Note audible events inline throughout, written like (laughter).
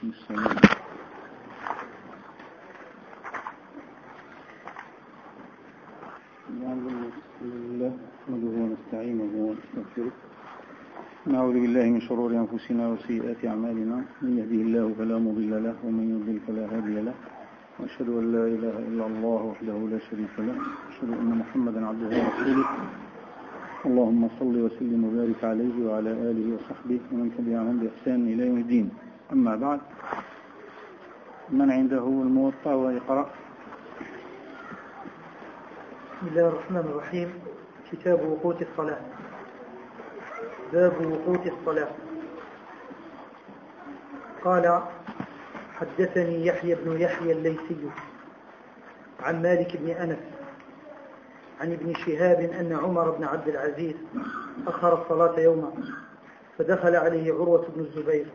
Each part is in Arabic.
ونستعينه ونستغفره نعوذ بالله من شرور أنفسنا وسيئات أعمالنا. من يهده الله فلا مضل له ومن يضلل فلا هادي له. وأشهد أن لا إله إلا الله وحده لا شريك له. وأشهد أن محمدا عبده ورسوله. اللهم صل وسلم وبارك عليه وعلى آله وصحبه ومن تبعهم بإحسان إلى يوم الدين. أما بعد من عنده الموطأ ويقرأ. بسم الله الرحمن الرحيم. كتاب وقوت الصلاة. باب وقوت الصلاة. قال حدثني يحيى بن يحيى الليثي عن مالك بن أنس عن ابن شهاب أن عمر بن عبد العزيز أخر الصلاة يوما فدخل عليه عروة بن الزبير.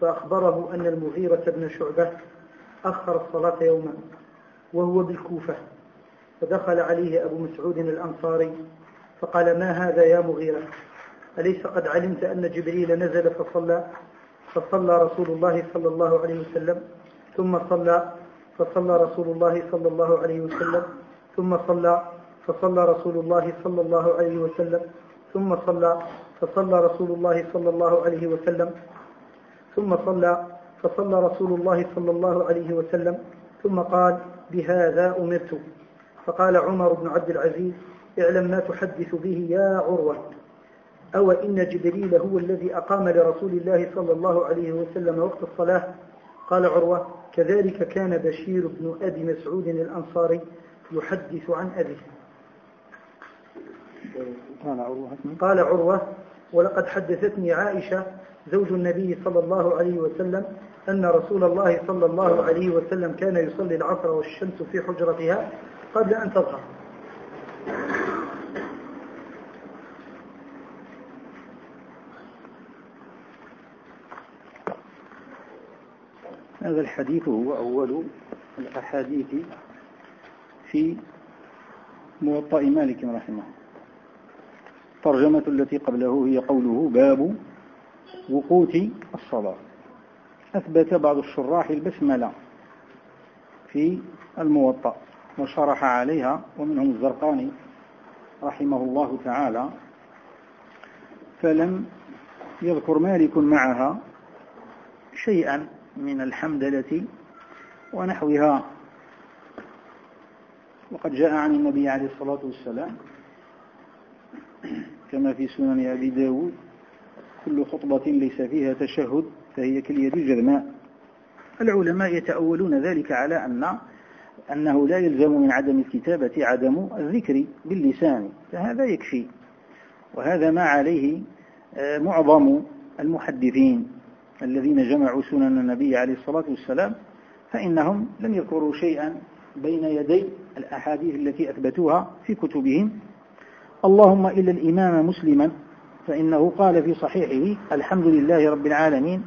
فأخبره أن المغيرة بن شعبة أخر الصلاة يوما وهو بالكوفة. فدخل عليه أبو مسعود الأنصاري فقال ما هذا يا مغيرة؟ أليس قد علمت أن جبريل نزل فصلى؟ فصلى رسول الله صلى الله عليه وسلم ثم صلى فصلى رسول الله صلى الله عليه وسلم ثم صلى فصلى رسول الله صلى الله عليه وسلم ثم صلى فصلى رسول الله صلى الله عليه وسلم ثم صلى فصلى رسول الله صلى الله عليه وسلم ثم قال بهذا أمرت. فقال عمر بن عبد العزيز اعلم ما تحدث به يا عروة. أو إن جبريل هو الذي أقام لرسول الله صلى الله عليه وسلم وقت الصلاة؟ قال عروة كذلك كان بشير بن أبي مسعود الأنصاري يحدث عن أبيه. قال عروة ولقد حدثتني عائشة زوج النبي صلى الله عليه وسلم أن رسول الله صلى الله عليه وسلم كان يصلي العصر والشمس في حجرتها قبل أن تظهر. هذا الحديث هو أول الأحاديث في موطأ مالك رحمه الترجمة التي قبله هي قوله باب وقوت الصلاة. أثبت بعض الشراح البسملة في الموطأ وشرح عليها ومنهم الزرقاني رحمه الله تعالى فلم يذكر مالك معها شيئا من الحمدلة ونحوها. وقد جاء عن النبي عليه الصلاة والسلام كما في سنن أبي داود كل خطبة ليس فيها تشهد فهي كاليد الجذماء. العلماء يتأولون ذلك على أن أنه لا يلزم من عدم الكتابة عدم الذكر باللسان فهذا يكفي. وهذا ما عليه معظم المحدثين الذين جمعوا سنن النبي عليه الصلاة والسلام فإنهم لم يذكروا شيئا بين يدي الأحاديث التي أثبتوها في كتبهم. اللهم إلا الإمام مسلما فإنه قال في صحيحه الحمد لله رب العالمين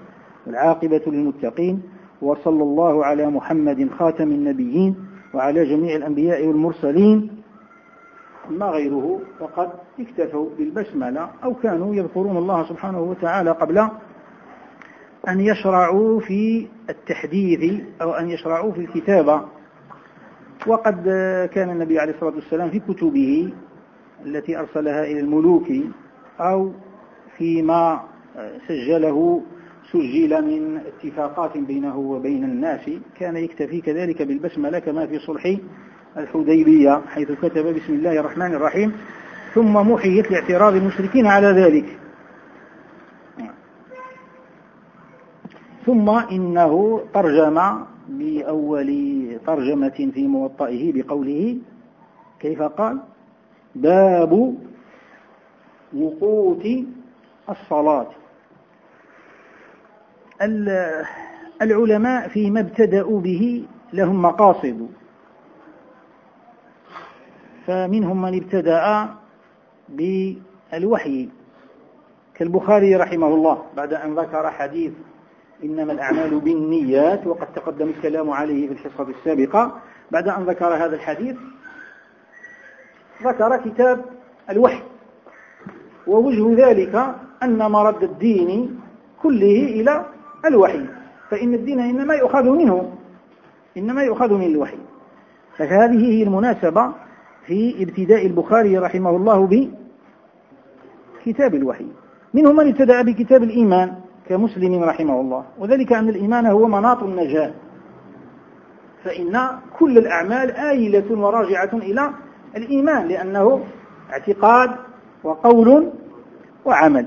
والعاقبة للمتقين وصلى الله على محمد خاتم النبيين وعلى جميع الأنبياء والمرسلين. أما غيره فقد اكتفوا بالبسملة أو كانوا يذكرون الله سبحانه وتعالى قبل أن يشرعوا في التحديث أو أن يشرعوا في الكتابة وقد كان النبي عليه الصلاة والسلام في كتبه التي أرسلها إلى الملوك أو فيما سجله سجل من اتفاقات بينه وبين الناس. كان يكتفي كذلك بالبسملة كما في صلح الحديبية حيث كتب بسم الله الرحمن الرحيم. ثم محيت لاعتراض المشركين على ذلك. ثم إنه ترجم بأول ترجمة في موطئه بقوله كيف قال؟ باب وقوت الصلاة. العلماء فيما ابتدأوا به لهم مقاصد. فمنهم من ابتدأ بالوحي. كالبخاري رحمه الله بعد أن ذكر حديث إنما الأعمال بالنيات وقد تقدم الكلام عليه في الحصة السابقة. بعد أن ذكر هذا الحديث ذكر كتاب الوحي. ووجه ذلك أن مرد الدين كله إلى الوحي. فإن الدين إنما يؤخذ منه إنما يؤخذ من الوحي. فهذه هي المناسبة في ابتداء البخاري رحمه الله بكتاب الوحي. منهم من ابتدأ بكتاب الإيمان كمسلم رحمه الله. وذلك أن الإيمان هو مناط النجاة. فإن كل الأعمال آيلة وراجعة إلى الإيمان لأنه اعتقاد وقول وعمل.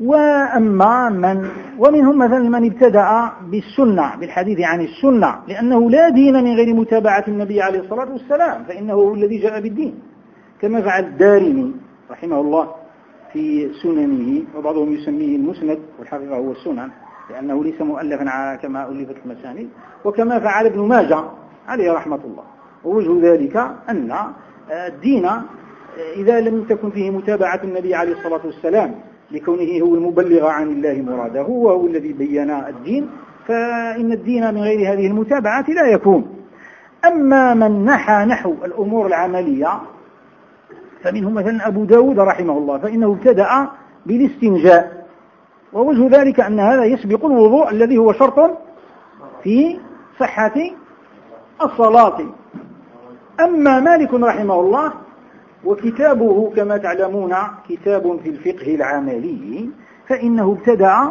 وأما من ومنهم مثلا من ابتدأ بالسنة بالحديث عن السنة لأنه لا دين من غير متابعة النبي عليه الصلاة والسلام فإنه هو الذي جاء بالدين. كما فعل الدارمي رحمه الله في سننه وبعضهم يسميه المسند والحقيقة هو السنن لأنه ليس مؤلفا كما ألفت المسانيد. وكما فعل ابن ماجه عليه رحمة الله. ووجه ذلك أن الدين إذا لم تكن فيه متابعة النبي عليه الصلاة والسلام لكونه هو المبلغ عن الله مراده وهو الذي بين الدين فإن الدين من غير هذه المتابعة لا يكون. أما من نحى نحو الأمور العملية فمنهم مثلا أبو داود رحمه الله فإنه ابتدأ بالاستنجاء. ووجه ذلك أن هذا يسبق الوضوء الذي هو شرط في صحة الصلاة. أما مالك رحمه الله وكتابه كما تعلمون كتاب في الفقه العملي فإنه ابتدع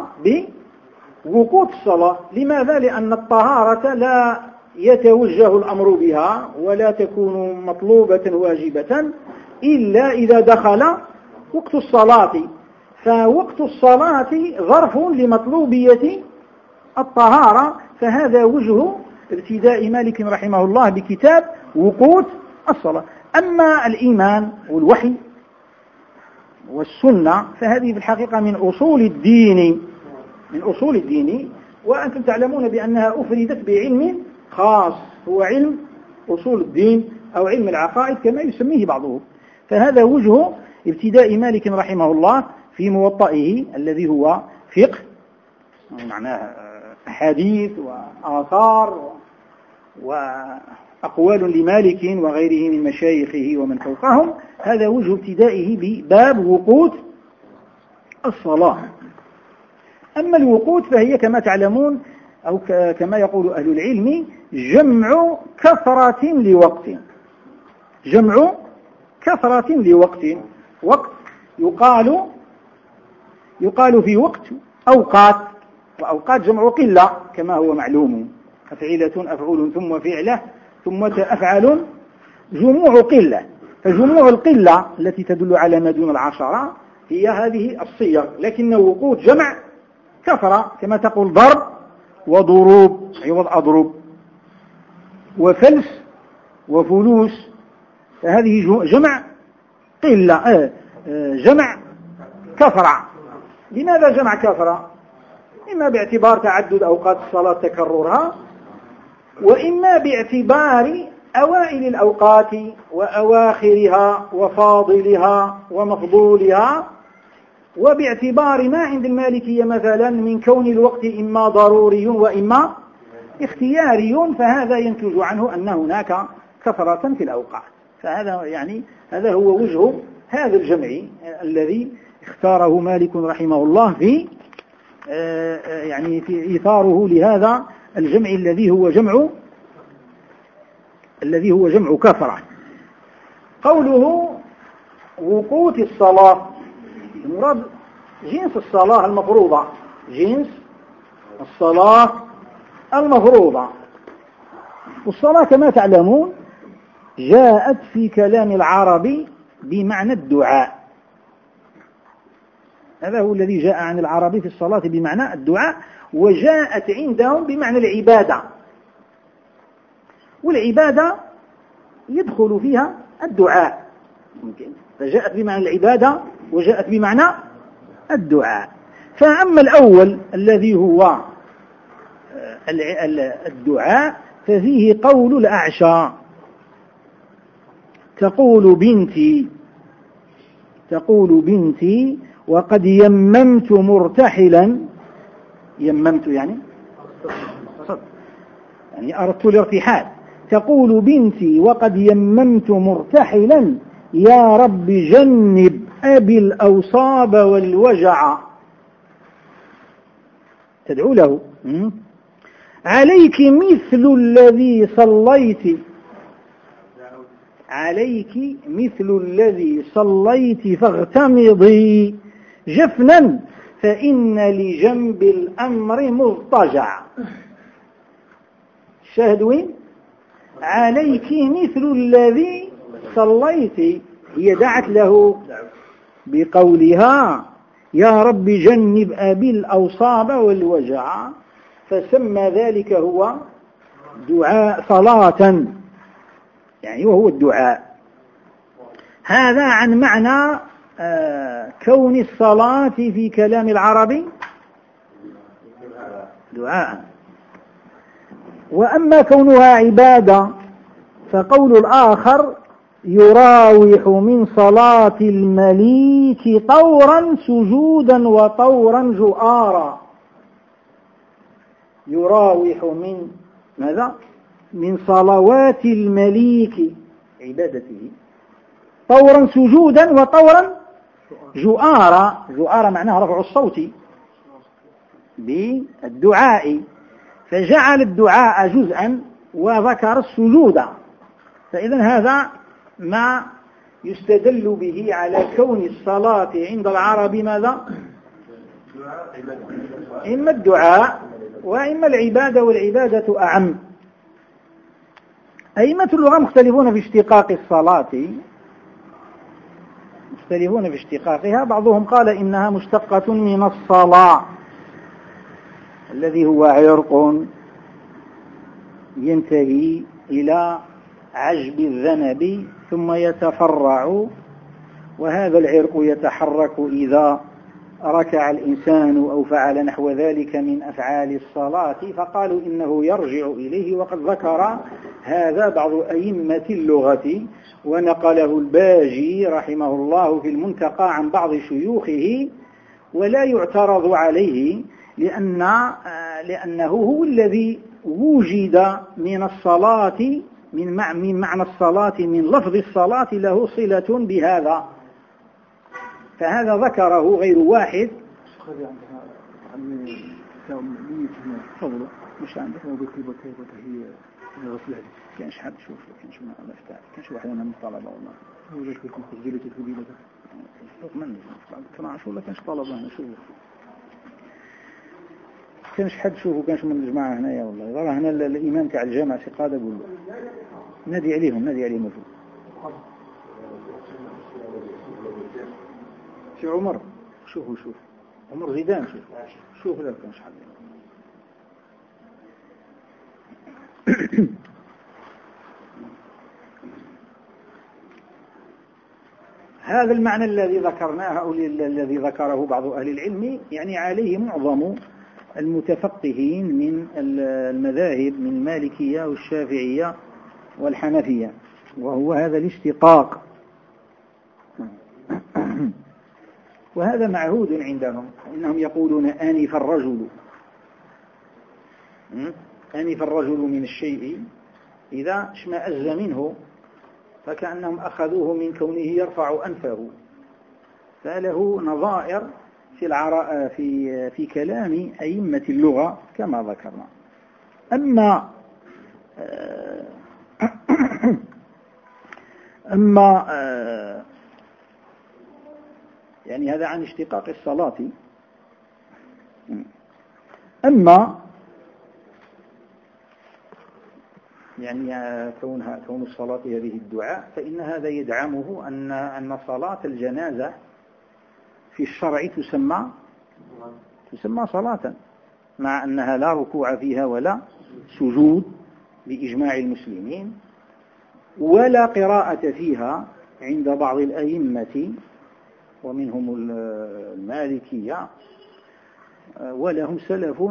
بوقوت الصلاة. لماذا؟ لأن الطهارة لا يتوجه الأمر بها ولا تكون مطلوبة واجبة إلا إذا دخل وقت الصلاة. فوقت الصلاة ظرف لمطلوبية الطهارة. فهذا وجه ابتداء مالك رحمه الله بكتاب وقوت الصلاة. أما الإيمان والوحي والسنة فهذه في الحقيقة من أصول الدين من أصول الدين وأنتم تعلمون بأنها أفردت بعلم خاص هو علم أصول الدين أو علم العقائد كما يسميه بعضهم. فهذا وجه ابتداء مالك رحمه الله في موطئه الذي هو فقه معناه حديث وآثار وأقوال لمالك وغيره من مشايخه ومن فوقهم. هذا وجه ابتدائه بباب وقود الصلاة. أما الوقود فهي كما تعلمون أو كما يقول أهل العلم جمع كثرة لوقت. جمع كثرة لوقت. وقت يقال يقال في وقت أوقات وأوقات جمع قلة كما هو معلوم. فعيلة أفعول ثم فعلة. ثم أفعل جموع قلة. فجموع القلة التي تدل على ما دون العشرة هي هذه الصيغ. لكن وقود جمع كثرة كما تقول ضرب وضروب عوض أضرب وفلس وفلوس فهذه جمع قلة آه، آه، جمع كثرة لماذا جمع كثرة إما باعتبار تعدد أوقات الصلاة تكررها وإما باعتبار أوائل الأوقات وأواخرها وفاضلها ومفضولها وباعتبار ما عند المالكية مثلا من كون الوقت إما ضروري وإما اختياري فهذا ينتج عنه أن هناك كثرة في الأوقات. فهذا يعني هذا هو وجه هذا الجمع الذي اختاره مالك رحمه الله في آه، آه، يعني في إيثاره لهذا الجمع الذي هو جمع الذي هو جمع كثرة قوله وقوت الصلاة. المراد جنس الصلاة المفروضة. جنس الصلاة المفروضة. والصلاة كما تعلمون جاءت في كلام العرب بمعنى الدعاء. هذا هو الذي جاء عن العرب في الصلاة بمعنى الدعاء. وجاءت عندهم بمعنى العبادة. والعبادة يدخل فيها الدعاء. فجاءت بمعنى العبادة وجاءت بمعنى الدعاء. فأما الأول الذي هو آه، الدعاء ففيه قول الأعشى. تقول بنتي تقول بنتي وقد يممت مرتحلا. يممت يعني؟ يعني أردت الارتحال. تقول بنتي وقد يممت مرتحلا. يا رب جنب أبي الأوصاب والوجع. تدعو له. عليك مثل الذي صليت. عليك مثل الذي صليت فاغتمضي جفنا. فإن لجنب الأمر مضطجع. الشاهد وين؟ عليك مثل الذي صليت. هي دعت له بقولها يا رب جنب أبي الأوصاب والوجع. فسمى ذلك هو دعاء صلاة. يعني وهو الدعاء. هذا عن معنى كون الصلاة في كلام العرب دعاء. وأما كونها عبادة فقول الآخر يراوح من صلاة المليك طورا سجودا وطورا جؤارا. يراوح من ماذا؟ من صلوات المليك عبادته. طورا سجودا وطورا جؤارا جؤارا معناه رفع الصوت بالدعاء. فجعل الدعاء جزءا وذكر السجود. فإذا هذا ما يستدل به على كون الصلاة عند العرب ماذا؟ إما الدعاء وإما العبادة والعبادة أعم. أئمة اللغة مختلفون في اشتقاق الصلاة. مختلفون في اشتقاقها. بعضهم قال إنها مشتقة من الصلاة. الذي هو عرق ينتهي إلى عجب الذنب ثم يتفرع. وهذا العرق يتحرك إذا ركع الإنسان أو فعل نحو ذلك من أفعال الصلاة فقالوا إنه يرجع إليه وقد ذكر هذا بعض أئمة اللغة ونقله الباجي رحمه الله في المنتقى عن بعض شيوخه ولا يعترض عليه لأن لأنه هو الذي وجد من الصلاة من معنى الصلاة من لفظ الصلاة له صلة بهذا فهذا ذكره غير واحد. مش عندك لو قلت لي كيف هي غسلها كانش حد شوف كانش ما مفتاح كانش واحد من الطلبة والله. هو ذاك يكون خزيلة الكبيرة من؟ بعد 12 ولا كانش طلبة هنا؟ شوف. كانش حد شوفه كانش من الجماعة هنايا والله. ظهر هنا الإمام تاع الجامعة في قادة قول نادي عليهم نادي عليهم. الفوق شو عمر شوفوا شوف عمر زيدان شوف. شوف لا كانش حد (coughs) هذا المعنى الذي ذكرناه أو الذي ذكره بعض أهل العلم يعني عليه معظم المتفقهين من المذاهب من المالكية والشافعية والحنفية وهو هذا الاشتقاق. وهذا معهود عندهم. إنهم يقولون آنف الرجل. آنف الرجل من الشيء إذا اشمأز منه فكأنهم أخذوه من كونه يرفع أنفه. فله نظائر في العراء في في كلام أئمة اللغة كما ذكرنا. أما (coughs) أما يعني هذا عن اشتقاق الصلاة. أما يعني كونها كون الصلاة هذه الدعاء فإن هذا يدعمه أن أن صلاة الجنازة في الشرع تسمى تسمى صلاة مع أنها لا ركوع فيها ولا سجود بإجماع المسلمين ولا قراءة فيها عند بعض الأئمة. ومنهم المالكية ولهم سلف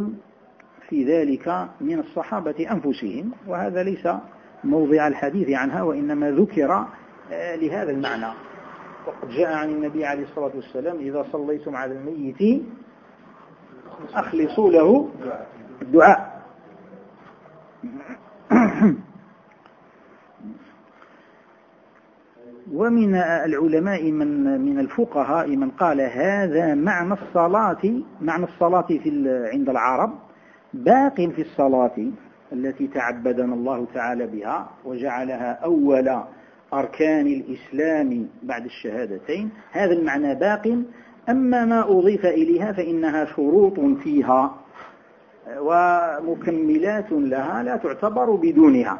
في ذلك من الصحابة أنفسهم وهذا ليس موضع الحديث عنها وإنما ذكر لهذا المعنى. وقد جاء عن النبي عليه الصلاة والسلام إذا صليتم على الميت أخلصوا له الدعاء (coughs) (coughs) (coughs) ومن العلماء من من الفقهاء من قال هذا معنى الصلاة معنى الصلاة في عند العرب باق في الصلاة التي تعبدنا الله تعالى بها وجعلها أول أركان الإسلام بعد الشهادتين. هذا المعنى باق. أما ما أضيف إليها فإنها شروط فيها ومكملات لها لا تعتبر بدونها.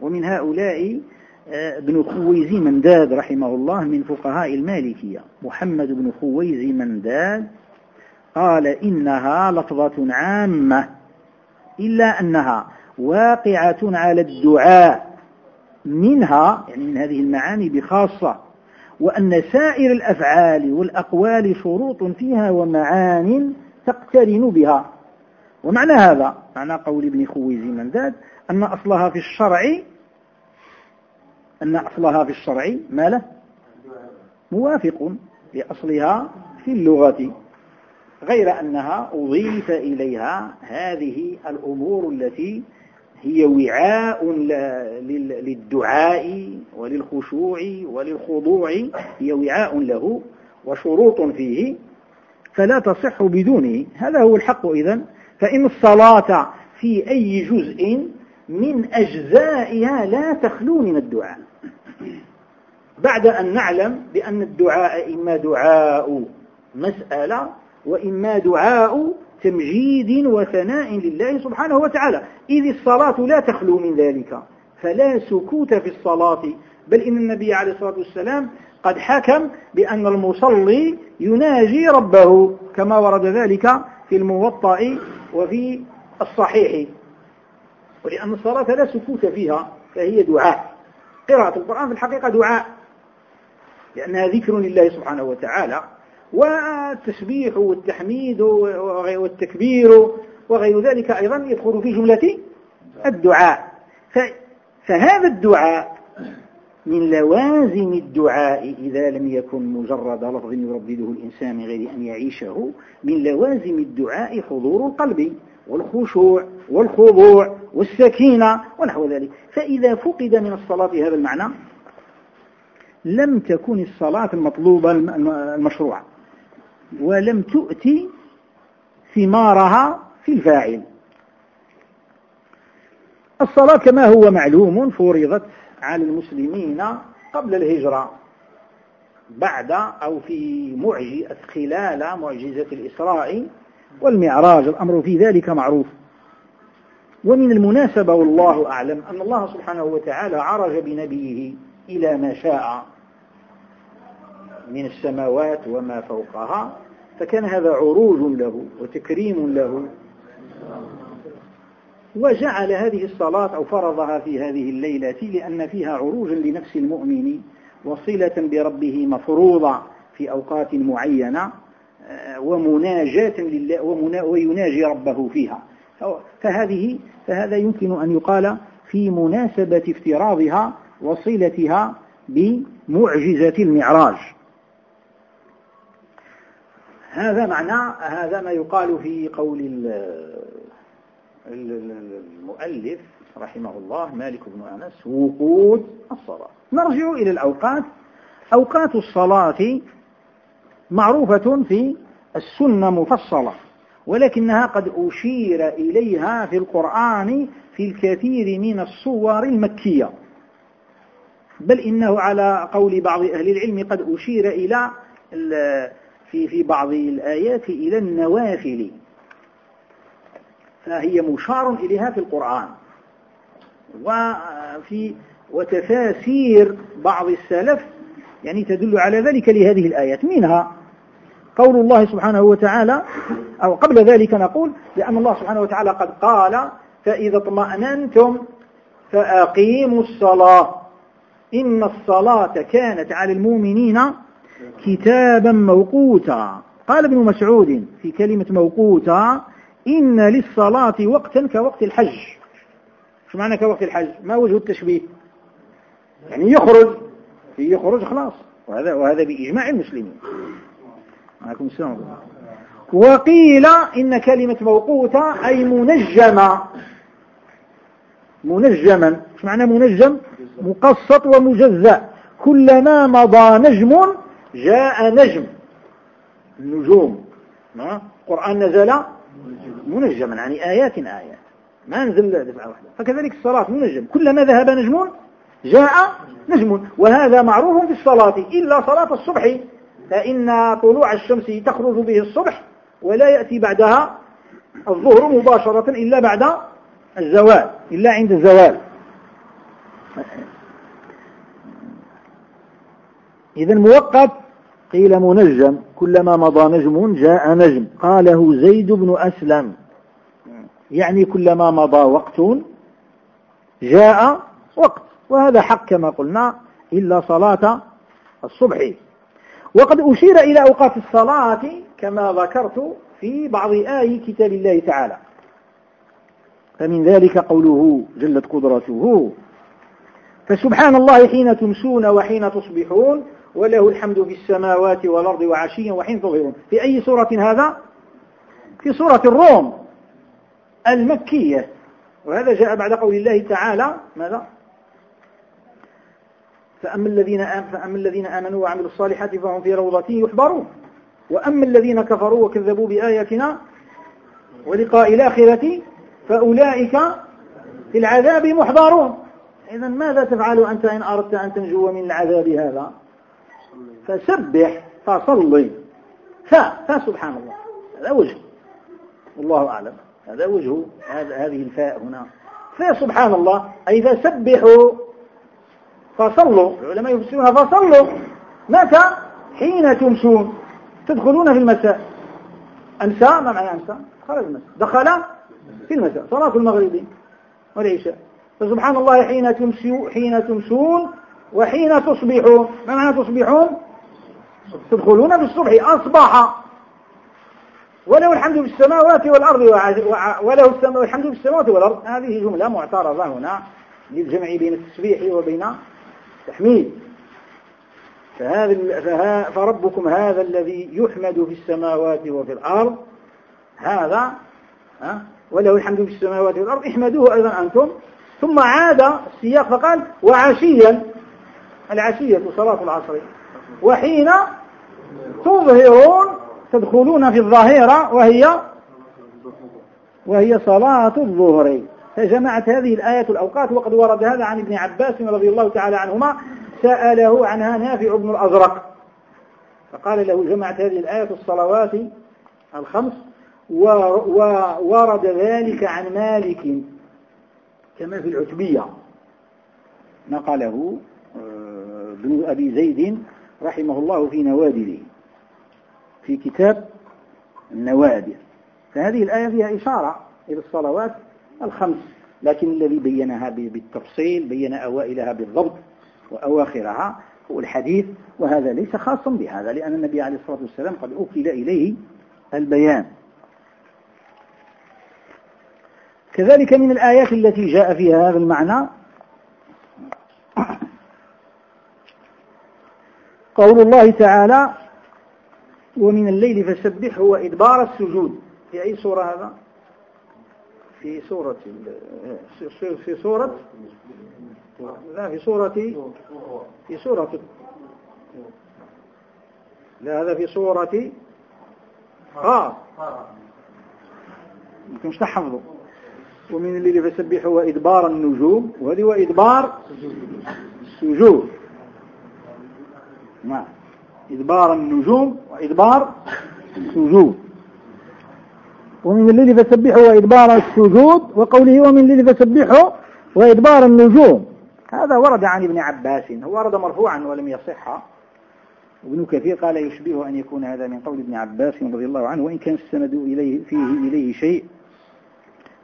ومن هؤلاء ابن خويزي منداد رحمه الله من فقهاء المالكية. محمد بن خويزي منداد قال إنها لفظة عامة إلا أنها واقعة على الدعاء منها يعني من هذه المعاني بخاصة وأن سائر الأفعال والأقوال شروط فيها ومعان تقترن بها. ومعنى هذا معنى قول ابن خويزي من ذات أن أصلها في الشرع أن أصلها في الشرع ما له؟ موافق لأصلها في اللغة غير أنها أضيف إليها هذه الأمور التي هي وعاء للدعاء وللخشوع وللخضوع هي وعاء له وشروط فيه فلا تصح بدونه. هذا هو الحق إذن فإن الصلاة في أي جزء من أجزائها لا تخلو من الدعاء. (clears throat) بعد أن نعلم بأن الدعاء إما دعاء مسألة وإما دعاء تمجيد وثناء لله سبحانه وتعالى. إذ الصلاة لا تخلو من ذلك فلا سكوت في الصلاة. بل إن النبي عليه الصلاة والسلام قد حكم بأن المصلي يناجي ربه كما ورد ذلك في الموطأ وفي الصحيح. ولأن الصلاة لا سكوت فيها فهي دعاء. قراءة القرآن في الحقيقة دعاء لأنها ذكر لله سبحانه وتعالى والتسبيح والتحميد والتكبير وغير ذلك أيضا يدخل في جملة الدعاء. فهذا الدعاء من لوازم الدعاء إذا لم يكن مجرد لفظ يردده الإنسان من غير أن يعيشه من لوازم الدعاء حضور القلب. والخشوع والخضوع والسكينة ونحو ذلك. فإذا فقد من الصلاة هذا المعنى لم تكن الصلاة المطلوبة المشروعة ولم تؤتي ثمارها في الفاعل. الصلاة كما هو معلوم فرضت على المسلمين قبل الهجرة بعد أو في معجزة خلال معجزة الإسراء والمعراج الأمر في ذلك معروف. ومن المناسبة والله أعلم أن الله سبحانه وتعالى عرج بنبيه إلى ما شاء من السماوات وما فوقها فكان هذا عروج له وتكريم له. وجعل هذه الصلاة أو فرضها في هذه الليلة لأن فيها عروجا لنفس المؤمن وصلة بربه مفروضة في أوقات معينة. ومناجاة لله ويناجي ربه فيها. فهذه فهذا يمكن أن يقال في مناسبة افتراضها وصلتها بمعجزة المعراج. هذا معنى هذا ما يقال في قول المؤلف رحمه الله مالك بن أنس وقود الصلاة. نرجع إلى الأوقات. أوقات الصلاة معروفة في السنة مفصلة ولكنها قد أشير إليها في القرآن في الكثير من الصور المكية. بل إنه على قول بعض أهل العلم قد أشير إلى في في بعض الآيات إلى النوافل. فهي مشار إليها في القرآن. وفي وتفاسير بعض السلف يعني تدل على ذلك لهذه الآيات. منها قول الله سبحانه وتعالى أو قبل ذلك نقول لأن الله سبحانه وتعالى قد قال فإذا اطمأننتم فأقيموا الصلاة. إن الصلاة كانت على المؤمنين كتابا موقوتا. قال ابن مسعود في كلمة موقوتا إن للصلاة وقتا كوقت الحج. شو معنى كوقت الحج؟ ما وجه التشبيه؟ يعني يخرج يخرج خلاص. وهذا وهذا بإجماع المسلمين. عليكم السلام وقيل إن كلمة موقوتة أي منجمة منجما. شو معنى منجم؟ مقسط ومجزأ. كلما مضى نجم جاء نجم. النجوم. القرآن نزل منجما يعني آيات آيات. ما نزل دفعة واحدة. فكذلك الصلاة منجم. كلما ذهب نجم جاء نجم وهذا معروف في الصلاة إلا صلاة الصبح. فإن طلوع الشمس تخرج به الصبح ولا يأتي بعدها الظهر مباشرة إلا بعد الزوال إلا عند الزوال. إذا مؤقت قيل منجم كلما مضى نجم جاء نجم. قاله زيد بن أسلم. يعني كلما مضى وقت جاء وقت. وهذا حق كما قلنا إلا صلاة الصبح. وقد أشير إلى أوقات الصلاة كما ذكرت في بعض آي كتاب الله تعالى. فمن ذلك قوله جلت قدرته. فسبحان الله حين تمسون وحين تصبحون وله الحمد في السماوات والأرض وعشيا وحين تظهرون. في أي سورة هذا؟ في سورة الروم المكية. وهذا جاء بعد قول الله تعالى ماذا؟ فأما الذين فأما الذين آمنوا وعملوا الصالحات فهم في روضة يحبرون وأما الذين كفروا وكذبوا بآياتنا ولقاء الآخرة فأولئك في العذاب محضرون. إذا ماذا تفعل أنت إن أردت أن تنجو من العذاب هذا؟ فسبح فصلي. ف فسبحان الله هذا وجه. والله أعلم. هذا وجه. هذه الفاء هنا. فسبحان الله أي فسبحوا. فصلوا. العلماء يفسرونها فصلوا. متى؟ حين تمسون تدخلون في المساء. أمسى ما معنى أمسى خرج المساء. دخل في المساء. صلاة المغرب والعشاء. فسبحان الله حين تمسون حين تمسون وحين تصبحون. ما معنى تصبحون؟ تدخلون في الصبح. أصبح. وله الحمد في السماوات والأرض وله الحمد في السماوات والأرض. هذه جملة معترضة هنا للجمع بين التسبيح وبين التحميد فهذا فربكم هذا الذي يحمد في السماوات وفي الأرض. هذا ها؟ وله الحمد في السماوات والأرض. احمدوه أيضا أنتم. ثم عاد السياق فقال وعشيا. العشية صلاة العصر. وحين تظهرون تدخلون في الظاهرة وهي وهي صلاة الظهر. فجمعت هذه الآية الأوقات وقد ورد هذا عن ابن عباس رضي الله تعالى عنهما سأله عنها نافع بن الأزرق. فقال له جمعت هذه الآية الصلوات الخمس وورد ذلك عن مالك كما في العتبية. نقله آه، ابن أبي زيد رحمه الله في نوادره في كتاب النوادر فهذه الآية فيها إشارة إلى الصلوات الخمس. لكن الذي بينها بالتفصيل بين أوائلها بالضبط وأواخرها هو الحديث وهذا ليس خاصا بهذا لأن النبي عليه الصلاة والسلام قد أوكل إليه البيان. كذلك من الآيات التي جاء فيها هذا المعنى. (coughs) قول الله تعالى ومن الليل فسبحه وإدبار السجود. في أي سورة هذا؟ في سورة في سورة لا في سورة في سورة لا هذا في سورة آه. مش تحفظوا؟ ومن الليل فسبحه وإدبار النجوم وهذه وإدبار السجود. نعم. إدبار النجوم وإدبار السجود. ومن الليل فسبحه وإدبار السجود وقوله ومن الليل فسبحه وإدبار النجوم. هذا ورد عن ابن عباس هو ورد مرفوعا ولم يصح. ابن كثير قال يشبه أن يكون هذا من قول ابن عباس رضي الله عنه وإن كان السند إليه فيه إليه شيء.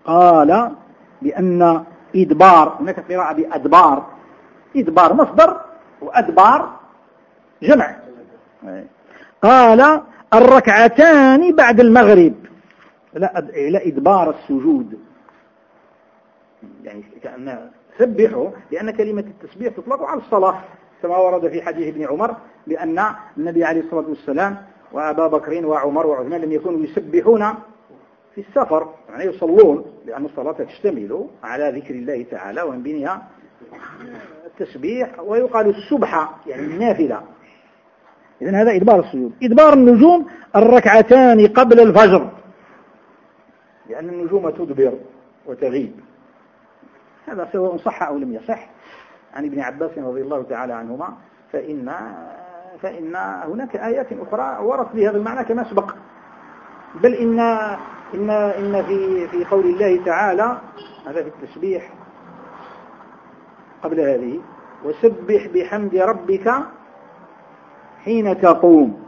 قال بأن إدبار هناك قراءة بأدبار. إدبار مصدر وأدبار جمع. قال الركعتان بعد المغرب. لا لا إدبار السجود. يعني كأن سبحوا لأن كلمة التسبيح تطلق على الصلاة كما ورد في حديث ابن عمر بأن النبي عليه الصلاة والسلام وأبا بكر وعمر وعثمان لم يكونوا يسبحون في السفر يعني يصلون لأن الصلاة تشتمل على ذكر الله تعالى ومن بينها التسبيح ويقال السبحة يعني النافلة. إذن هذا إدبار السجود. إدبار النجوم الركعتان قبل الفجر. لأن النجوم تدبر وتغيب. هذا سواء صح أو لم يصح. عن ابن عباس رضي الله تعالى عنهما فإن فإن هناك آيات أخرى ورد في هذا المعنى كما سبق. بل إن إن إن في في قول الله تعالى هذا في التسبيح قبل هذه وسبح بحمد ربك حين تقوم.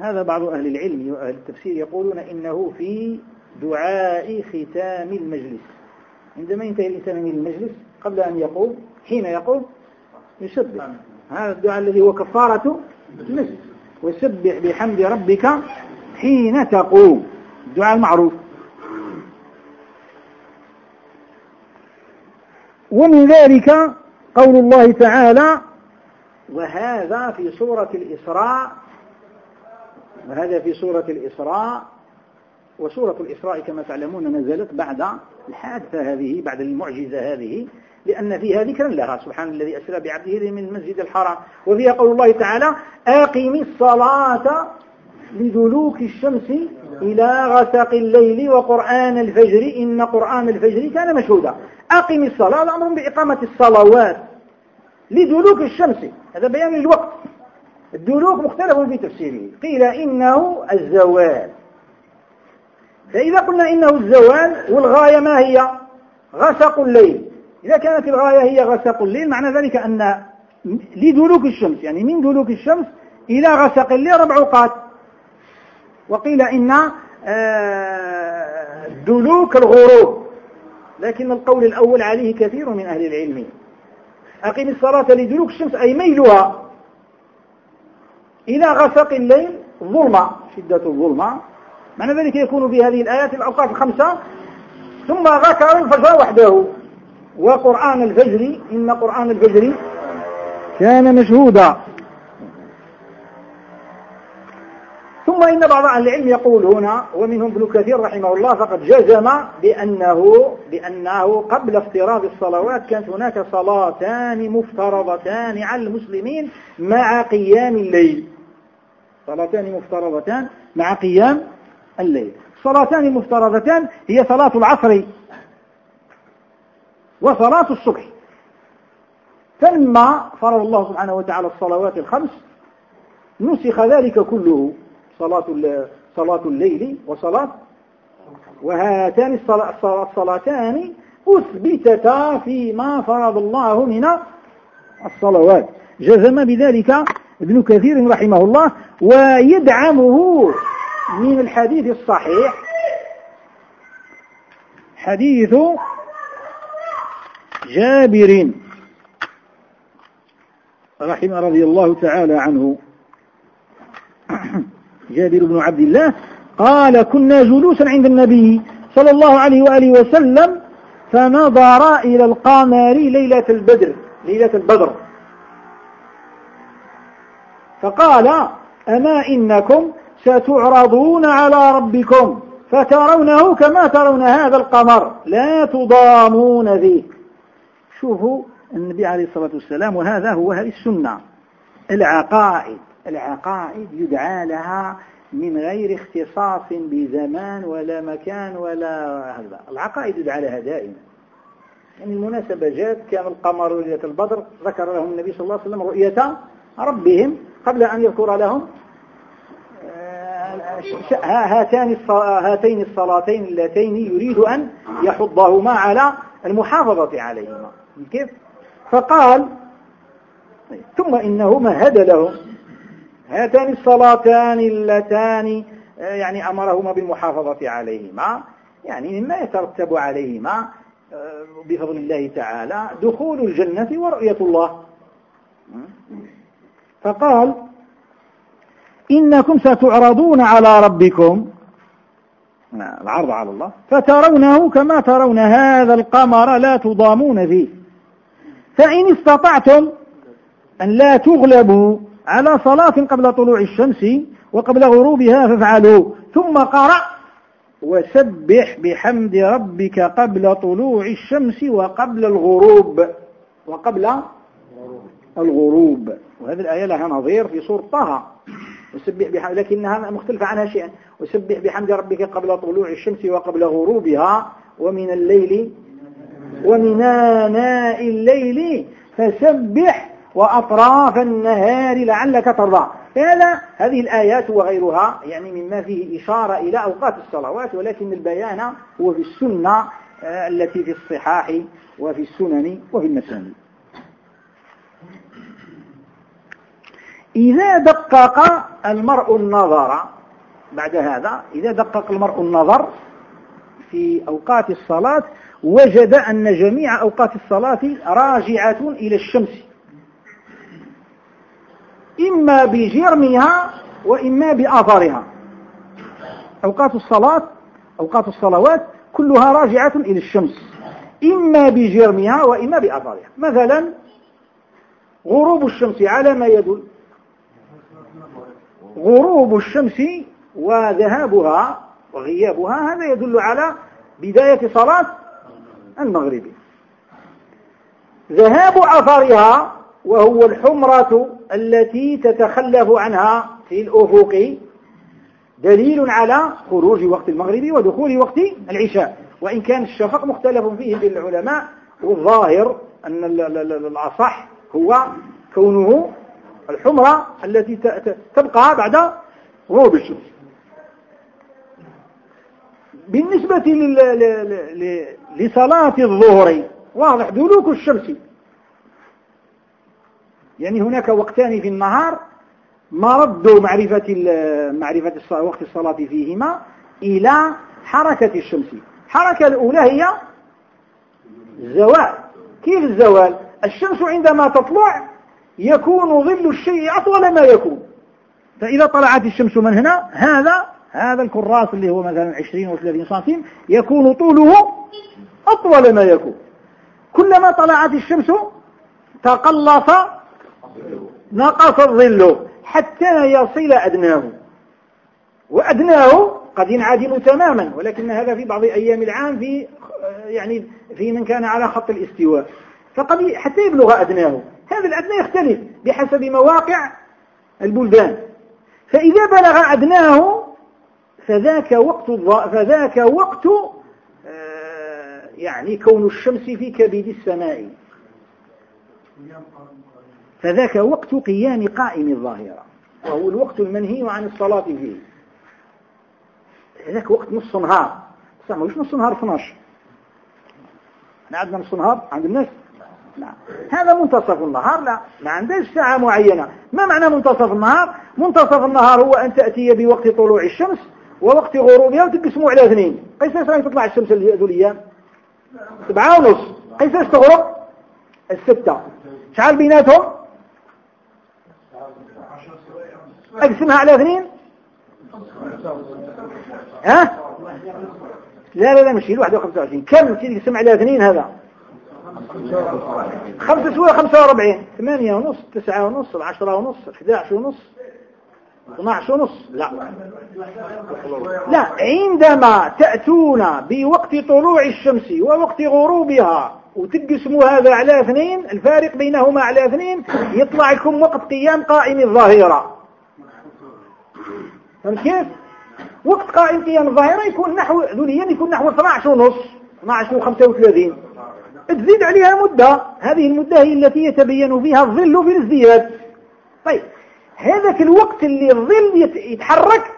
هذا بعض أهل العلم وأهل التفسير يقولون إنه في دعاء ختام المجلس. عندما ينتهي الإنسان من المجلس قبل أن يقول حين يقول يسبح. هذا الدعاء الذي هو كفارة المجلس. وسبح بحمد ربك حين تقوم. الدعاء المعروف. ومن ذلك قول الله تعالى وهذا في سورة الإسراء وهذا في سورة الإسراء وسورة الإسراء كما تعلمون نزلت بعد الحادثة هذه بعد المعجزة هذه لأن فيها ذكرا لها. سبحان الذي أسرى بعبده من المسجد الحرام. وفيها قول الله تعالى أقم الصلاة لدلوك الشمس إلى غسق الليل وقرآن الفجر إن قرآن الفجر كان مشهودا. أقم الصلاة الأمر بإقامة الصلوات لدلوك الشمس. هذا بيان الوقت الدلوك مختلف في تفسيره. قيل إنه الزوال. فإذا قلنا إنه الزوال والغاية ما هي؟ غسق الليل. إذا كانت الغاية هي غسق الليل معنى ذلك أن لدلوك الشمس يعني من دلوك الشمس إلى غسق الليل ربع أوقات وقيل إن آه، دلوك الغروب. لكن القول الأول عليه كثير من أهل العلم. أقم الصلاة لدلوك الشمس أي ميلها. إلى غسق الليل ظلمة شدة الظلمة معنى ذلك يكون في هذه الآيات الأوقات الخمسة. ثم ذكر الفجر وحده. وقرآن الفجر إن قرآن الفجر كان مشهودا. ثم إن بعض أهل العلم يقول هنا ومنهم ابن كثير رحمه الله فقد جزم بأنه, بأنه قبل افتراض الصلوات كانت هناك صلاتان مفترضتان على المسلمين مع قيام الليل. صلاتان مفترضتان مع قيام الليل. صلاتان مفترضتان هي صلاة العصر وصلاة الصبح. فلما فرض الله سبحانه وتعالى الصلوات الخمس نسخ ذلك كله صلاة صلاة الليل وصلاة وهاتان الصلاتان أثبتتا فيما فرض الله من الصلوات. جزم بذلك ابن كثير رحمه الله ويدعمه من الحديث الصحيح. حديث جابر رحمه رضي الله تعالى عنه. (clears throat) جابر بن عبد الله قال كنا جلوسا عند النبي صلى الله عليه وآله وسلم فنظر إلى القمر ليلة البدر ليلة البدر. فقال أما إنكم ستعرضون على ربكم فترونه كما ترون هذا القمر لا تضامون فيه. شوفوا النبي عليه الصلاة والسلام وهذا هو هذه السنة. العقائد العقائد يدعى لها من غير اختصاص بزمان ولا مكان ولا هذا. العقائد يدعى لها دائما. يعني المناسبة جاءت كان القمر ليلة البدر ذكر لهم النبي صلى الله عليه وسلم رؤية ربهم قبل أن يذكر لهم آه، هاتان هاتين الصلاتين اللتين يريد أن يحضهما على المحافظة عليهما. كيف؟ فقال ثم إنه مهد لهم. هاتان الصلاتان اللتان آه، يعني أمرهما بالمحافظة عليهما يعني مما يترتب عليهما آه، بفضل الله تعالى دخول الجنة ورؤية الله. فقال إنكم ستعرضون على ربكم. العرض على الله. فترونه كما ترون هذا القمر لا تضامون فيه. فإن استطعتم أن لا تغلبوا على صلاة قبل طلوع الشمس وقبل غروبها فافعلوا. ثم قرأ وسبح بحمد ربك قبل طلوع الشمس وقبل الغروب وقبل الغروب. وهذه الآية لها نظير في سورة طه. وسبح بحمد لكنها مختلفة عنها شيئا. وسبح بحمد ربك قبل طلوع الشمس وقبل غروبها ومن الليل ومن آناء الليل. فسبح وأطراف النهار لعلك ترضى. هذا هذه الآيات وغيرها يعني مما فيه إشارة إلى أوقات الصلوات ولكن البيان هو في السنة آه، التي في الصحاح وفي السنن وفي المسانيد. إذا دقق المرء النظر بعد هذا إذا دقق المرء النظر في أوقات الصلاة وجد أن جميع أوقات الصلاة راجعة إلى الشمس. إما بجرمها وإما بآثارها أوقات الصلاة أوقات الصلوات كلها راجعة إلى الشمس. إما بجرمها وإما بآثارها مثلا غروب الشمس على ما يدل غروب الشمس وذهابها وغيابها هذا يدل على بداية صلاة المغرب. ذهاب أثرها وهو الحمرة التي تتخلف عنها في الأفق دليل على خروج وقت المغرب ودخول وقت العشاء. وإن كان الشفق مختلف فيه بين العلماء والظاهر أن الأصح هو كونه الحمرة التي تبقى بعد غروب الشمس. بالنسبة لصلاة الظهر واضح دلوك الشمس. يعني هناك وقتان في النهار مرد معرفة معرفة وقت الصلاة فيهما إلى حركة الشمس. الحركة الأولى هي الزوال كيف الزوال؟ الشمس عندما تطلع يكون ظل الشيء أطول ما يكون. فإذا طلعت الشمس من هنا هذا هذا الكراس اللي هو مثلا 20 و 30 سنتيم يكون طوله أطول ما يكون. كلما طلعت الشمس تقلص نقص الظل حتى يصل أدناه. وأدناه قد ينعدم تماما ولكن هذا في بعض أيام العام في يعني في من كان على خط الاستواء. فقد حتى يبلغ أدناه. هذا الأدنى يختلف بحسب مواقع البلدان. فإذا بلغ أدناه فذاك وقت فذاك وقت آه، يعني كون الشمس في كبد السماء. فذاك وقت قيام قائم الظاهرة. وهو الوقت المنهي عن الصلاة فيه. ذاك وقت نص نهار. صح مش نص نهار 12 إحنا عندنا نص نهار عند الناس. لا هذا منتصف النهار لا ما عندهش ساعة معينة. ما معنى منتصف النهار؟ منتصف النهار هو أن تأتي بوقت طلوع الشمس ووقت غروبها وتقسموا على اثنين. قيس إيش تطلع الشمس ذو الأيام؟ سبعة ونص. قيس إيش تغرب؟ الستة. شحال بيناتهم؟ أقسمها على اثنين؟ ها؟ لا لا لا مش الواحد وخمسة وعشرين. كم تقسم على اثنين هذا؟ خمسة سوى خمسة وأربعين. ثمانية ونص تسعة ونص عشرة ونص احدى عشر ونص 12 ونص. لا. لا عندما تأتون بوقت طلوع الشمس ووقت غروبها وتقسموا هذا على اثنين الفارق بينهما على اثنين يطلع لكم وقت قيام قائم الظاهرة. فهمت كيف؟ وقت قائم قيام الظاهرة يكون نحو ذوليا يكون نحو 12 ونص 12 و 35 تزيد عليها مدة هذه المدة هي التي يتبين فيها الظل في الازدياد. طيب هذاك الوقت اللي الظل يتحرك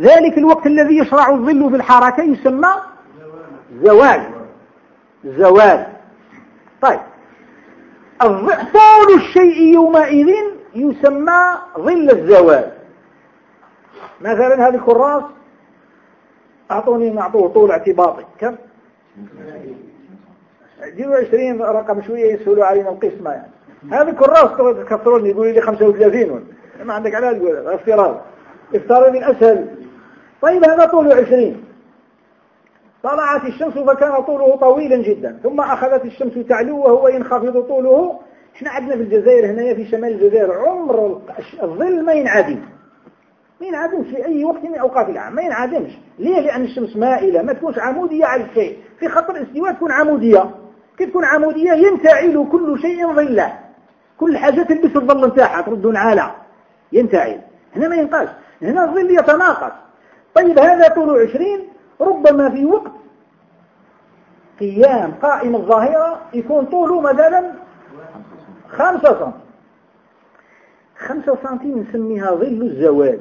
ذلك الوقت الذي يشرع الظل في الحركة يسمى زوال. زوال. طيب طول الشيء يومئذ يسمى ظل الزوال. مثلا هذه الكراس أعطوني معطوه طول اعتباطي. كم؟ جيبوا 20 رقم شوية يسهلوا علينا القسمة يعني. هذا كراس كثروني يقول لي 35 ما عندك علاج تقول افتراض افتراض من أسهل. طيب هذا طوله 20 طلعت الشمس فكان طوله طويلا جدا. ثم أخذت الشمس تعلو وهو ينخفض طوله. إحنا عندنا في الجزائر؟ هنا في شمال الجزائر عمر الظل ما ينعدم. ما ينعدمش في أي وقت من أوقات العام. ما ينعدمش. ليه؟ لأن الشمس مائلة. ما تكونش عمودية على الشيء في خط الاستواء تكون عمودية. كي تكون عمودية ينتعل كل شيء ظله كل حاجة تلبس الظل نتاعها ترد على ينتعل. هنا ما ينقاش. هنا الظل يتناقص. طيب هذا طول عشرين ربما في وقت قيام قائم الظاهرة يكون طوله مثلا خمسة سم. خمسة سنتيم نسميها ظل الزوال.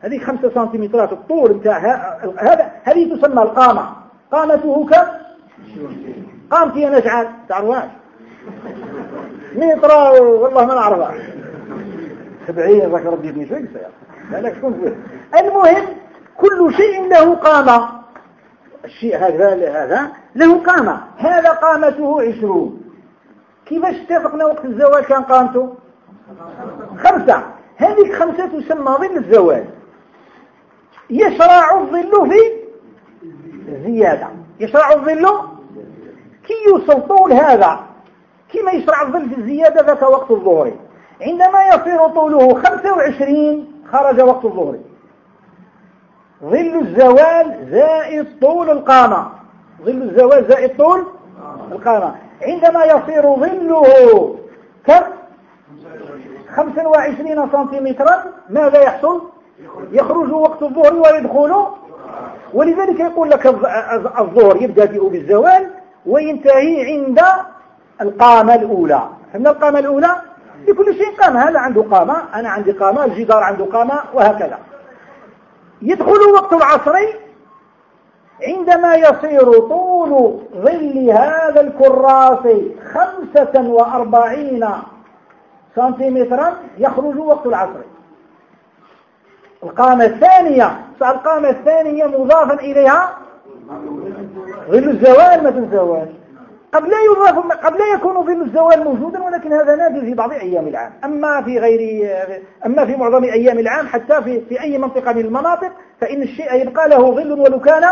هذه خمسة سنتيمترات الطول بتاع هذا هذه تسمى القامة. قامته ك قامتي أنا شعال تعرفهاش متر والله ما نعرفها سبعين ذاك ربي بن شوي لا شكون المهم كل شيء له قامة. الشيء هذا هذا له قامة. هذا قامته عشرون. كيفاش اتفقنا وقت الزواج كان قامته؟ خمسة. هذه خمسة تسمى ظل الزواج. يشرع الظل في زيادة. يشرع الظل؟ كي يوصل طول هذا كما يشرع الظل في الزيادة ذاك وقت الظهر. عندما يصير طوله 25 خرج وقت الظهر. ظل الزوال زائد طول القامة. ظل الزوال زائد طول القامة. عندما يصير ظله كم؟ 25 سنتيمترا ماذا يحصل؟ يخرج وقت الظهر ويدخل ولذلك يقول لك الظهر يبدأ بالزوال وينتهي عند القامة الأولى. فهمنا القامة الأولى؟ لكل شيء قامة هذا عنده قامة؟ أنا عندي قامة الجدار عنده قامة وهكذا. يدخل وقت العصر عندما يصير طول ظل هذا الكراس خمسة وأربعين سنتيمترا يخرج وقت العصر. القامة الثانية القامة الثانية مضافا إليها ظل الزوال ما تنسواش قد لا يضاف قد لا يكون ظل الزوال موجودا ولكن هذا نادر في بعض أيام العام. أما في غير أما في معظم أيام العام حتى في في أي منطقة من المناطق فإن الشيء يبقى له ظل ولو كان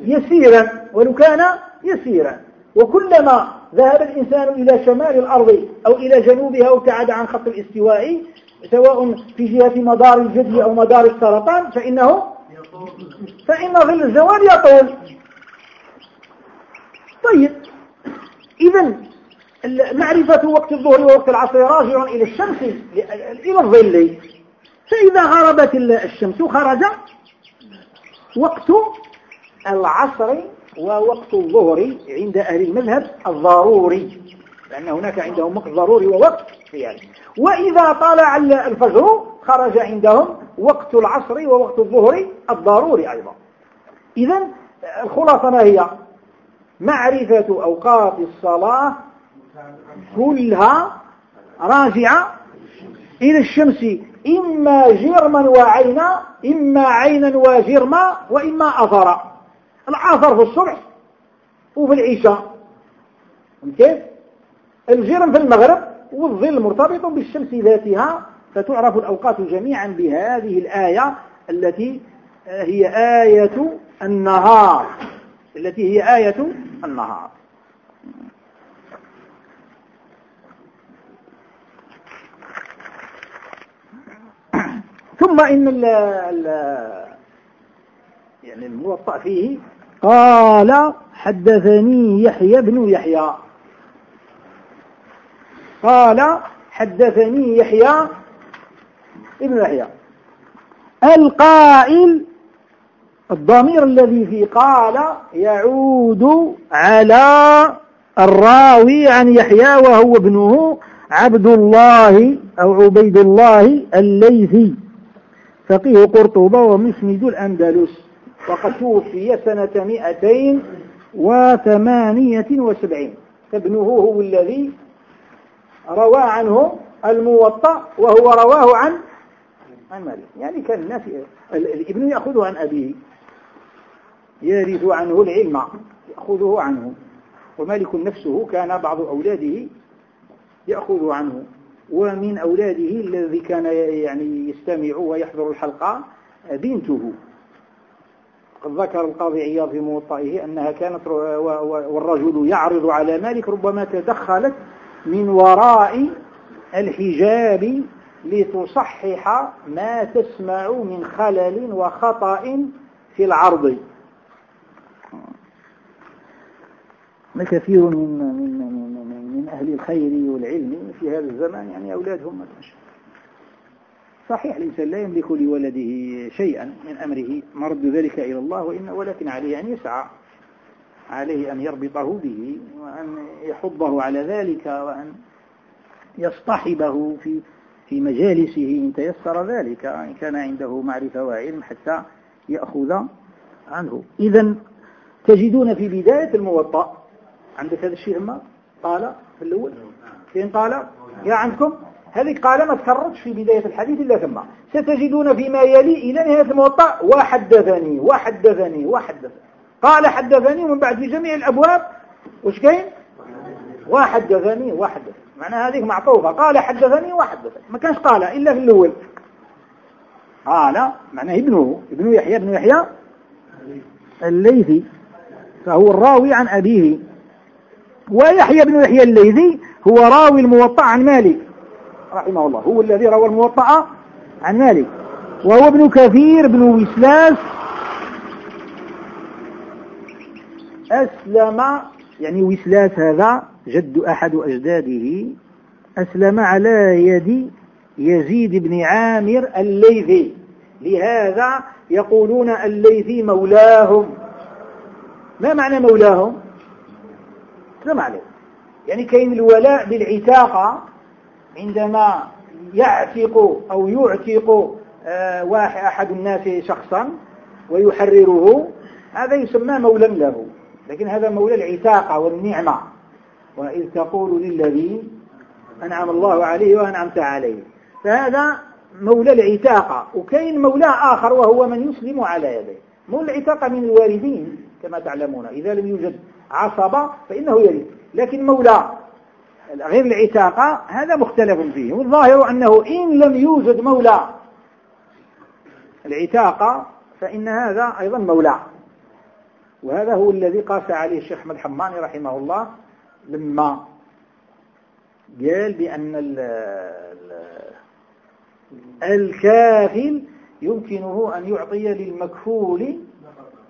يسيرا ولو كان يسيرا. وكلما ذهب الإنسان إلى شمال الأرض أو إلى جنوبها أو ابتعد عن خط الاستواء سواء في جهة مدار الجدي أو مدار السرطان فإنه فإن ظل الزوال يطول. طيب. إذا معرفة وقت الظهر ووقت العصر راجع إلى الشمس إلى الظل. فإذا غربت الشمس خرج وقت العصر ووقت الظهر عند أهل المذهب الضروري لأن هناك عندهم وقت ضروري ووقت. يعني وإذا طلع الفجر خرج عندهم وقت العصر ووقت الظهر الضروري أيضا. إذا الخلاصة ما هي؟ معرفة أوقات الصلاة كلها راجعة إلى الشمس إما جرما وعينا إما عينا وجرما وإما أثرا. العصر في الصبح وفي العشاء. كيف الجرم في المغرب والظل مرتبط بالشمس ذاتها فتعرف الأوقات جميعا بهذه الآية التي هي آية النهار. التي هي آية النهار. ثم إن ال ال يعني الموطأ فيه قال حدثني يحيى بن يحيى. قال حدثني يحيى ابن يحيى. القائل الضمير الذي في قال يعود على الراوي عن يحيى وهو ابنه عبد الله أو عبيد الله الليثي فقيه قرطبة ومسند الأندلس وقد توفي سنة مئتين وثمانية وسبعين فابنه هو الذي روى عنه الموطأ وهو رواه عن عن مالك. يعني كان الناس الابن يأخذه عن أبيه يرث عنه العلم يأخذه عنه. ومالك نفسه كان بعض أولاده يأخذ عنه. ومن أولاده الذي كان يعني يستمع ويحضر الحلقة بنته. قد ذكر القاضي عياض في موطئه أنها كانت والرجل يعرض على مالك ربما تدخلت من وراء الحجاب لتصحح ما تسمع من خلل وخطأ في العرض. كثير من, من, من, من أهل الخير والعلم في هذا الزمان يعني أولادهم ما تنشأ صحيح الإنسان لا يملك لولده شيئا من أمره مرد ذلك إلى الله وإن ولكن عليه أن يسعى. عليه أن يربطه به وأن يحضه على ذلك وأن يصطحبه في في مجالسه إن تيسر ذلك إن كان عنده معرفة وعلم حتى يأخذ عنه. إذا تجدون في بداية الموطأ عندك هذا الشيء ما قال في الأول؟ فين قال يا عندكم هذه قال ما تكررتش في بداية الحديث إلا ثم. ستجدون فيما يلي إلى نهاية الموطأ وحدثني وحدثني وحدثني قال حدثني ومن بعد في جميع الأبواب. وش كاين وحدثني وحدثني معنى هذه معطوفة. قال حدثني وحدثني ما كانش قال إلا في الأول. قال معناه ابنه ابن يحيى ابن يحيى الليثي فهو الراوي عن أبيه. ويحيى بن يحيى الليثي هو راوي الموطأ عن مالك. رحمه الله. هو الذي روى الموطأ عن مالك. وهو ابن كثير بن وسلاس أسلم يعني وسلاس هذا جد أحد أجداده أسلم على يد يزيد بن عامر الليثي. لهذا يقولون الليثي مولاهم. ما معنى مولاهم؟ ما عليه يعني كاين الولاء بالعتاقة عندما يعتق أو يعتق آه، واحد أحد الناس شخصا ويحرره هذا يسمى مولا له. لكن هذا مولى العتاقة والنعمة. وإذ تقول للذي أنعم الله عليه وأنعمت عليه. فهذا مولى العتاقة. وكاين مولى آخر وهو من يسلم على يديه مولى العتاقة من الواردين كما تعلمون. إذا لم يوجد عصبة فإنه يرد. لكن مولى غير العتاقة هذا مختلف فيه. والظاهر أنه إن لم يوجد مولى العتاقة فإن هذا أيضا مولى. وهذا هو الذي قاس عليه الشيخ أحمد حماني رحمه الله لما قال بأن الكافل يمكنه أن يعطي للمكفول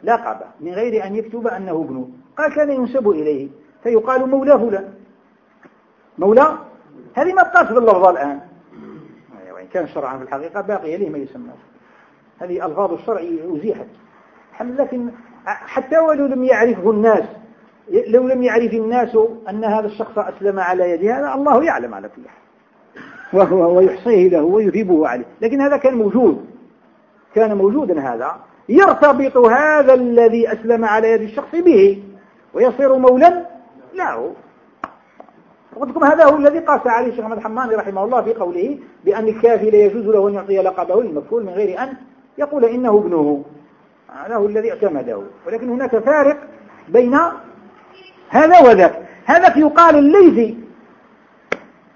لقبه من غير أن يكتب أنه ابنه. قال كان ينسب إليه فيقال مولاه فلان. مولى؟ هذه ما بقاش باللفظة الآن. وإن كان شرعا في الحقيقة باقية ليه ما يسمى. هذه ألفاظ الشرع أزيحت لكن حتى ولو لم يعرفه الناس لو لم يعرف الناس أن هذا الشخص أسلم على يد هذا الله يعلم على كل حال. وهو ويحصيه له ويثيبه عليه. لكن هذا كان موجود. كان موجودا هذا. يرتبط هذا الذي أسلم على يد الشخص به. ويصير مولا؟ له لكم هذا هو الذي قاس عليه الشيخ محمد حماني رحمه الله في قوله بأن الكافي لا يجوز له أن يعطي لقبه للمكفول من غير أن يقول إنه ابنه. هو الذي اعتمده. ولكن هناك فارق بين هذا وذاك. هذاك يقال الليثي.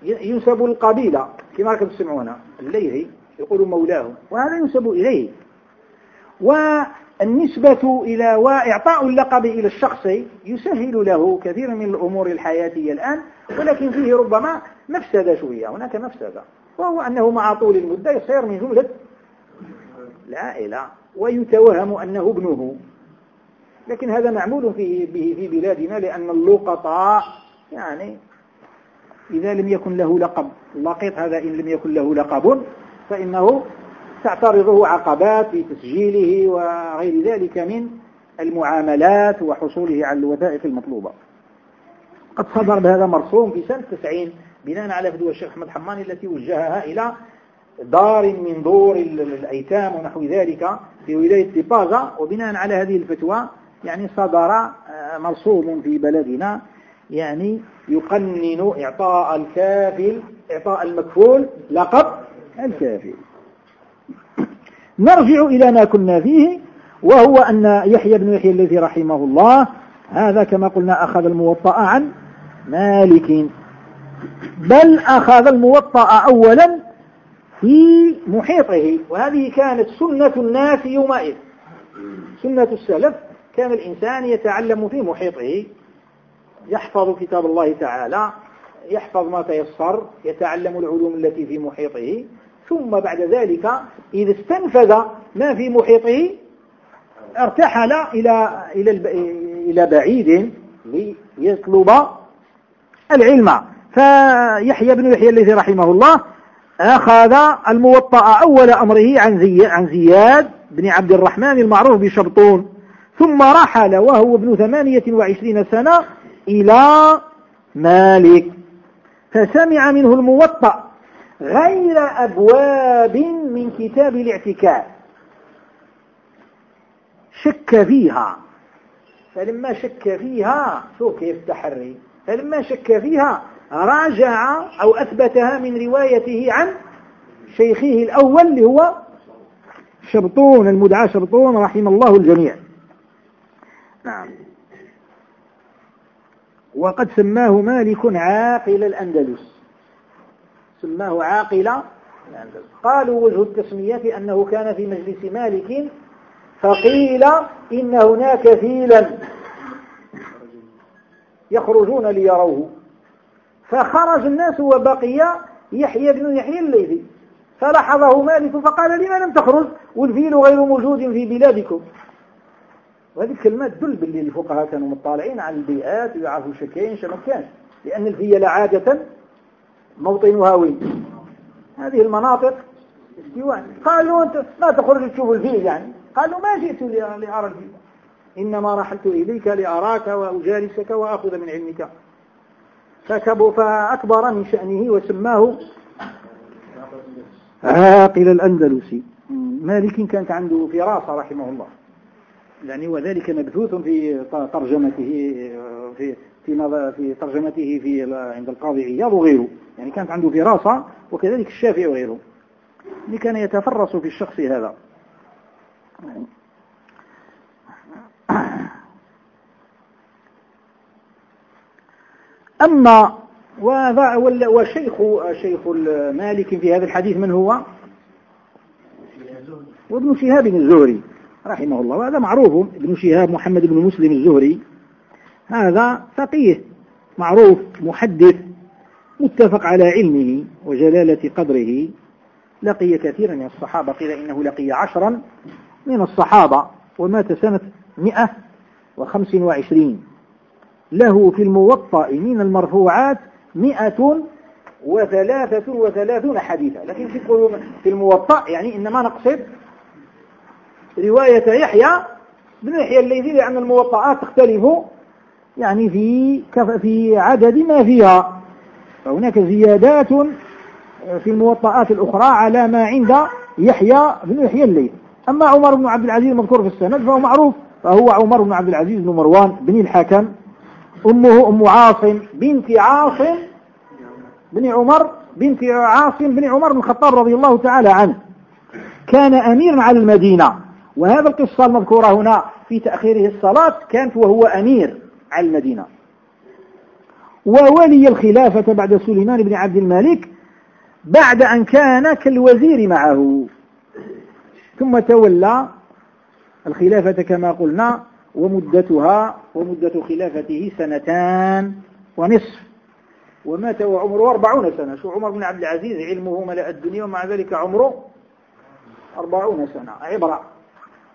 ينسب القبيلة كما راكم تسمعون. الليثي يقول مولاه وهذا ينسب إليه. والنسبة إلى وإعطاء اللقب إلى الشخص يسهل له كثيرا من الأمور الحياتية الآن ولكن فيه ربما مفسدة شوية. هناك مفسدة وهو أنه مع طول المدة يصير من جملة العائلة ويتوهم أنه ابنه. لكن هذا معمول به في بلادنا لأن اللقطاء يعني إذا لم يكن له لقب اللقيط هذا إن لم يكن له لقب فإنه تعترضه عقبات في تسجيله وغير ذلك من المعاملات وحصوله على الوثائق المطلوبة. قد صدر بهذا مرسوم في سنة 90 بناء على فتوى الشيخ أحمد حماني التي وجهها إلى دار من دور الأيتام ونحو ذلك في ولاية تيبازا وبناء على هذه الفتوى يعني صدر آه، مرسوم في بلدنا يعني يقنن إعطاء الكافل إعطاء المكفول لقب الكافل. (coughs) نرجع إلى ما كنا فيه وهو أن يحيى بن يحيى الذي رحمه الله هذا كما قلنا أخذ الموطأ عن مالك. بل أخذ الموطأ أولا في محيطه وهذه كانت سنة الناس يومئذ. سنة السلف كان الإنسان يتعلم في محيطه يحفظ كتاب الله تعالى يحفظ ما تيسر يتعلم العلوم التي في محيطه. ثم بعد ذلك إذا استنفذ ما في محيطه ارتحل إلى إلى إلى بعيد ليطلب العلم. فيحيى بن يحيى الذي رحمه الله أخذ الموطأ أول أمره عن زياد بن عبد الرحمن المعروف بشبطون ثم رحل وهو ابن ثمانية وعشرين سنة إلى مالك فسمع منه الموطأ غير أبواب من كتاب الاعتكاف. شك فيها. فلما شك فيها شو كيف تحري. فلما شك فيها راجع أو أثبتها من روايته عن شيخه الأول اللي هو شبطون المدعى شبطون رحم الله الجميع. نعم. وقد سماه مالك عاقل الأندلس. سماه عاقل الأندلس. قالوا وجه التسمية أنه كان في مجلس مالك فقيل إن هناك فيلا يخرجون ليروه. فخرج الناس وبقي يحيى بن يحيى الليثي. فلاحظه مالك فقال لما لم تخرج؟ والفيل غير موجود في بلادكم. وهذه الكلمات تدل باللي الفقهاء كانوا مطالعين على البيئات ويعرفوا شكاين شنو كان لأن الفيل عادة موطنها وين؟ هذه المناطق قالوا أنت ما تخرج تشوف الفيل يعني. قالوا ما جئت لأرى الفيل. إنما رحلت إليك لأراك وأجالسك وأخذ من علمك. فأكبر من شأنه وسماه عاقل الأندلسي. مالك كانت عنده فراسة رحمه الله. يعني وذلك مبثوث في ترجمته في في في ترجمته في عند القاضي عياض وغيره. يعني كانت عنده فراسة وكذلك الشافعي وغيره. يعني كان يتفرس في الشخص هذا. أما وشيخ شيخ مالك في هذا الحديث من هو؟ وابن شهاب الزهري رحمه الله. وهذا معروف. ابن شهاب محمد بن مسلم الزهري. هذا فقيه معروف محدث متفق على علمه وجلالة قدره. لقي كثيرا من الصحابة. قيل إنه لقي عشرا من الصحابة. ومات سنة مئة وخمس وعشرين. له في الموطأ من المرفوعات مئة وثلاثة وثلاثون حديثا. لكن في الموطأ يعني إنما نقصد رواية يحيى بن يحيى الليثي لأن الموطئات تختلف يعني في في عدد ما فيها. فهناك زيادات في الموطئات الأخرى على ما عند يحيى بن يحيى الليثي. أما عمر بن عبد العزيز المذكور في السند فهو معروف فهو عمر بن عبد العزيز بن مروان بن الحكم. أمه أم عاصم بنت عاصم بن عمر بنت عاصم بن عمر بن الخطاب رضي الله تعالى عنه. كان أميرا على المدينة. وهذا القصة المذكورة هنا في تأخيره الصلاة كانت وهو أمير على المدينة. وولي الخلافة بعد سليمان بن عبد الملك بعد أن كان كالوزير معه. ثم تولى الخلافة كما قلنا ومدتها ومدة خلافته سنتان ونصف. ومات وعمره أربعون سنة. شو عمر بن عبد العزيز علمه ملأ الدنيا ومع ذلك عمره أربعون سنة. عبرة.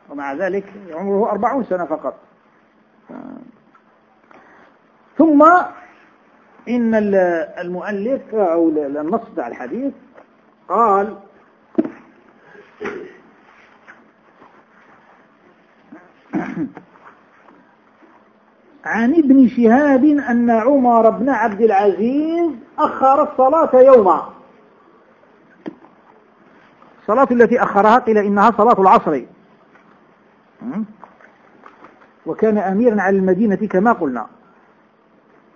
ومع ذلك عمره أربعون سنة فقط. ثم إن المؤلف أو النص على الحديث قال عن ابن شهاب أن عمر بن عبد العزيز أخر الصلاة يوما. الصلاة التي أخرها قيل إنها صلاة العصر. وكان أميرا على المدينة كما قلنا.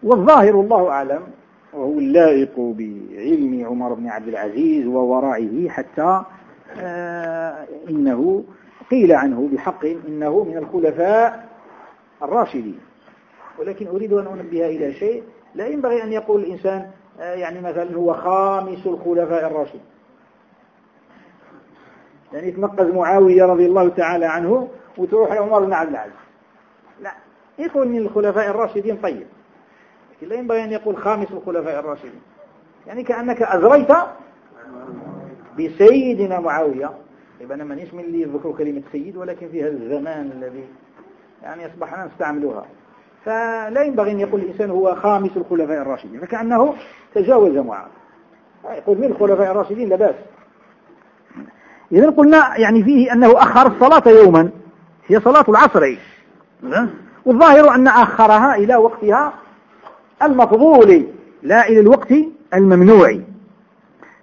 والظاهر الله أعلم وهو اللائق بعلم عمر بن عبد العزيز وورائه حتى آه إنه قيل عنه بحق إنه من الخلفاء الراشدين. ولكن أريد أن أنبه إلى شيء. لا ينبغي أن يقول الإنسان آه يعني مثلا هو خامس الخلفاء الراشدين. يعني يتنقز معاوية رضي الله تعالى عنه وتروح لعمر بن عبد العزيز. لا يقول من الخلفاء الراشدين طيب. لكن لا ينبغي أن يقول خامس الخلفاء الراشدين. يعني كأنك أزريت بسيدنا معاوية. يبقى أنا مانيش من اللي يذكروا كلمة سيد ولكن في هذا الزمان الذي يعني أصبحنا نستعملها. فلا ينبغي أن يقول الإنسان هو خامس الخلفاء الراشدين فكأنه تجاوز معاوية يقول من الخلفاء الراشدين؟ لا بأس. إذا قلنا يعني فيه أنه أخر الصلاة يوما هي صلاة العصر. والظاهر أن أخرها إلى وقتها المفضول لا إلى الوقت الممنوع.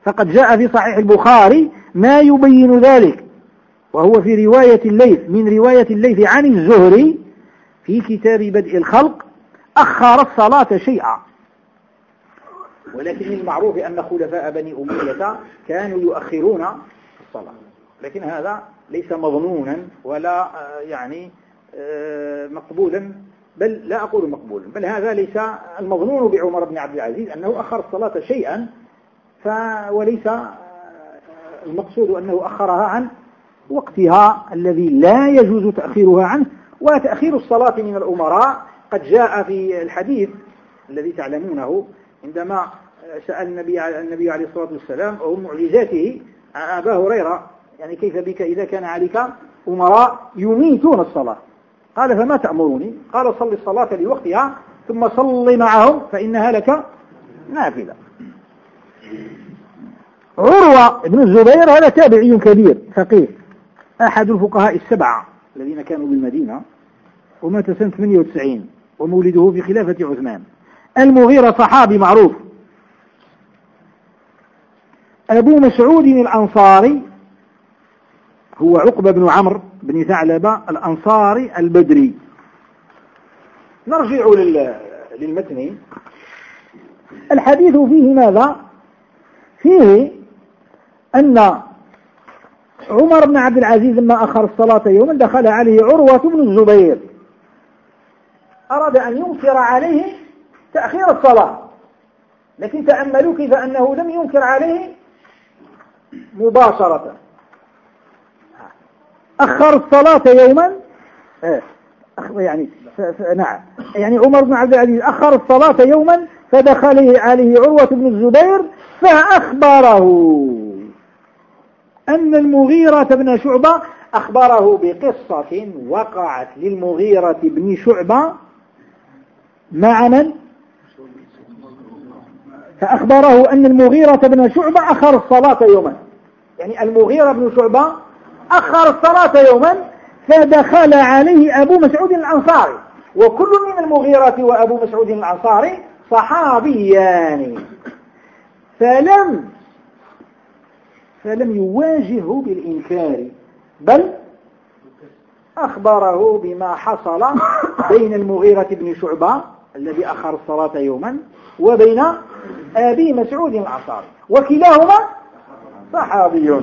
فقد جاء في صحيح البخاري ما يبين ذلك وهو في رواية الليث من رواية الليث عن الزهري في كتاب بدء الخلق أخر الصلاة شيئا. ولكن المعروف أن خلفاء بني أمية كانوا يؤخرون الصلاة. لكن هذا ليس مظنونا ولا آه، يعني آه، مقبولا بل لا أقول مقبولا بل هذا ليس المظنون بعمر بن عبد العزيز أنه أخر الصلاة شيئا ف وليس آه، المقصود أنه أخرها عن وقتها الذي لا يجوز تأخيرها عنه وتأخير الصلاة من الأمراء قد جاء في الحديث الذي تعلمونه عندما سأل النبي النبي عليه الصلاة والسلام أو معجزاته أبا هريرة يعني كيف بك إذا كان عليك أمراء يميتون الصلاة؟ قال فما تأمروني قال صل الصلاة لوقتها ثم صل معهم فإنها لك نافلة. عروة بن الزبير هذا تابعي كبير فقيه أحد الفقهاء السبعة. الذين كانوا بالمدينة ومات سنة 98 ومولده في خلافة عثمان. المغيرة صحابي معروف. أبو مسعود الأنصاري هو عقبة بن عمرو بن ثعلبة الأنصاري البدري. نرجع للمتن. الحديث فيه ماذا؟ فيه أن عمر بن عبد العزيز لما أخر الصلاة يوما دخل عليه عروة بن الزبير. أراد أن ينكر عليه تأخير الصلاة. لكن تأملوا كيف أنه لم ينكر عليه مباشرة. أخر الصلاة يوما؟ إيه، يعني نعم. يعني عمر بن عبد العزيز أخر الصلاة يوما فدخل عليه عروة بن الزبير فأخبره. أن المغيرة بن شعبة أخبره بقصة وقعت للمغيرة بن شعبة مع من؟ فأخبره أن المغيرة بن شعبة أخر الصلاة يوما. يعني المغيرة بن شعبة أخر الصلاة يوما فدخل عليه أبو مسعود الأنصاري. وكل من المغيرة وأبو مسعود الأنصاري صحابيان. فلم فلم يواجهه بالإنكار بل أخبره بما حصل (coughs) بين المغيرة بن شعبة الذي أخر الصلاة يوما وبين أبي مسعود الأنصاري وكلاهما صحابي.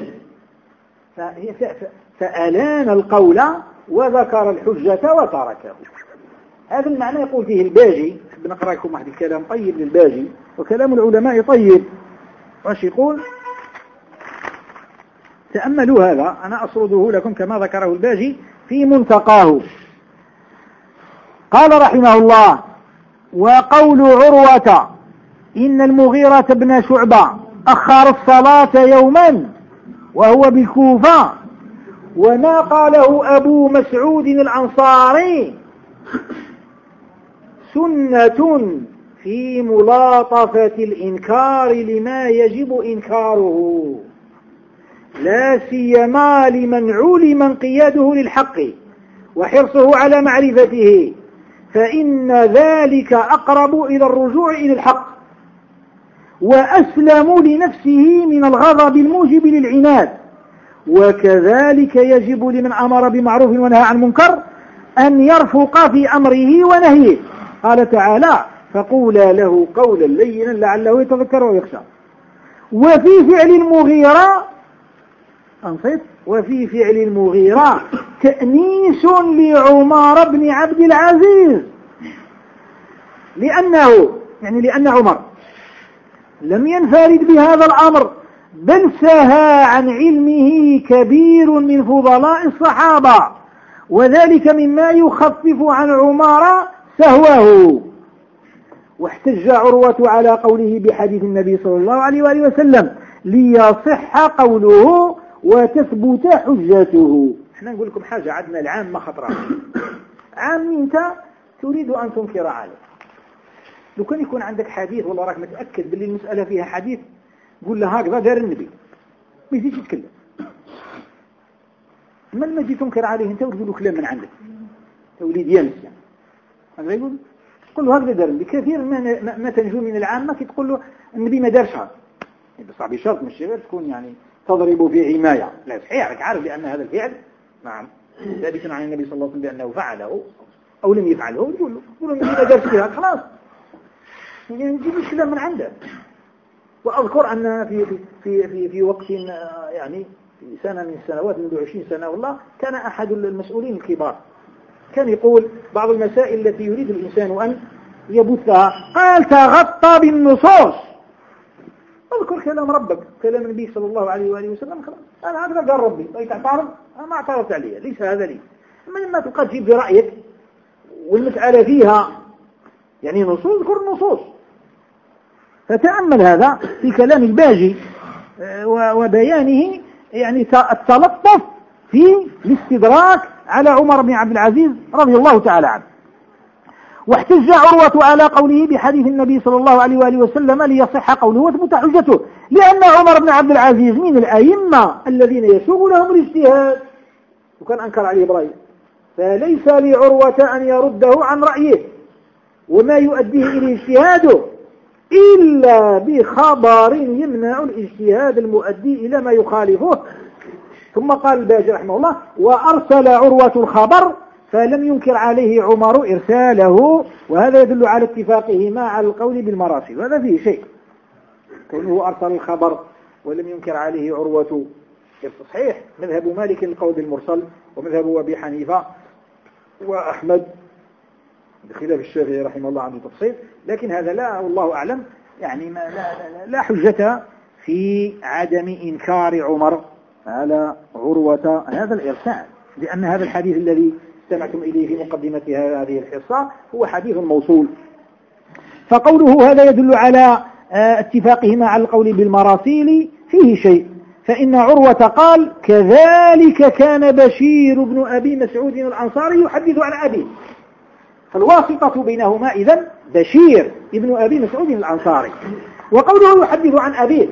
فألان القول وذكر الحجة وتركه. هذا المعنى يقول فيه الباجي نقرأ لكم واحد الكلام طيب للباجي وكلام العلماء طيب. واش يقول؟ تأملوا هذا أنا أسرده لكم كما ذكره الباجي في منتقاه قال رحمه الله وقول عروة إن المغيرة بن شعبة أخر الصلاة يوما وهو بالكوفة وما قاله أبو مسعود الأنصاري سنة في ملاطفة الإنكار لما يجب إنكاره. لا سيما لمن علم انقياده للحق وحرصه على معرفته فإن ذلك أقرب إلى الرجوع إلى الحق وأسلم لنفسه من الغضب الموجب للعناد. وكذلك يجب لمن أمر بمعروف ونهى عن منكر أن يرفق في أمره ونهيه. قال تعالى فقولا له قولا لينا لعله يتذكر ويخشى. وفي فعل المغيرة أنصت وفي فعل المغيرة تأنيس لعمر بن عبد العزيز. لأنه يعني لأن عمر لم ينفرد بهذا الأمر بل سهى عن علمه كبير من فضلاء الصحابة. وذلك مما يخفف عن عمر سهوه واحتج عروة على قوله بحديث النبي صلى الله عليه وآله وسلم ليصح قوله وتثبت حجته. إحنا نقول لكم حاجة عندنا العام ما خطرة. عام انت تريد أن تنكر عليه. لو كان يكون عندك حديث والله راك متأكد باللي المسألة فيها حديث قول له هكذا دار النبي. ما يزيدش يتكلم. ما لما تجي تنكر عليه انت وتقول له كلام من عندك؟ توليد ينس يعني. هذا يقول؟ تقول له هكذا دار النبي. كثير ما, ما تنجو من العامة كي تقول له النبي ما دارش هذا. بصح بشرط مش غير تكون يعني تضرب في حماية لا صحيح عارف بأن هذا الفعل نعم. ثابت عن النبي صلى الله عليه وسلم بأنه فعله أو لم يفعله تقول له ما دارش كذا خلاص. يعني نجيب الكلام من عنده. وأذكر أن في في في في وقت يعني في سنة من السنوات منذ 20 سنة والله كان أحد المسؤولين الكبار. كان يقول بعض المسائل التي يريد الإنسان أن يبثها. قال تغطى بالنصوص. اذكر كلام ربك كلام النبي صلى الله عليه وآله وسلم أنا هذا قال ربي طيب تعترض؟ أنا ما أعترضت عليه ليس هذا لي. أما لما تبقى تجيب برأيك والمسألة فيها يعني نصوص اذكر النصوص فتأمل هذا في كلام الباجي آه، وبيانه يعني التلطف في الاستدراك على عمر بن عبد العزيز رضي الله تعالى عنه. واحتج عروة على قوله بحديث النبي صلى الله عليه وآله وسلم ليصح قوله وثبت حجته لأن عمر بن عبد العزيز من الأئمة الذين يسوغ لهم الاجتهاد. وكان أنكر عليه إبراهيم فليس لعروة أن يرده عن رأيه وما يؤديه إليه اجتهاده إلا بخبر يمنع الاجتهاد المؤدي إلى ما يخالفه. ثم قال الباجي رحمه الله وأرسل عروة الخبر فلم ينكر عليه عمر إرساله وهذا يدل على اتفاقهما على القول بالمراسل وهذا فيه شيء. كونه أرسل الخبر ولم ينكر عليه عروة. صحيح مذهب مالك القول بالمرسل ومذهب أبي حنيفة وأحمد بخلاف الشافعي رحمه الله عنه تفصيل لكن هذا لا والله أعلم يعني ما لا, لا, لا حجة في عدم إنكار عمر على عروة هذا الإرسال لأن هذا الحديث الذي استمعتم إليه في مقدمة هذه الحصة هو حديث موصول. فقوله هذا يدل على آه، اتفاقهما على القول بالمراسيل فيه شيء. فإن عروة قال كذلك كان بشير بن أبي مسعود الأنصاري يحدث عن أبيه فالواسطة بينهما إذا بشير ابن أبي مسعود الأنصاري. وقوله يحدث عن أبيه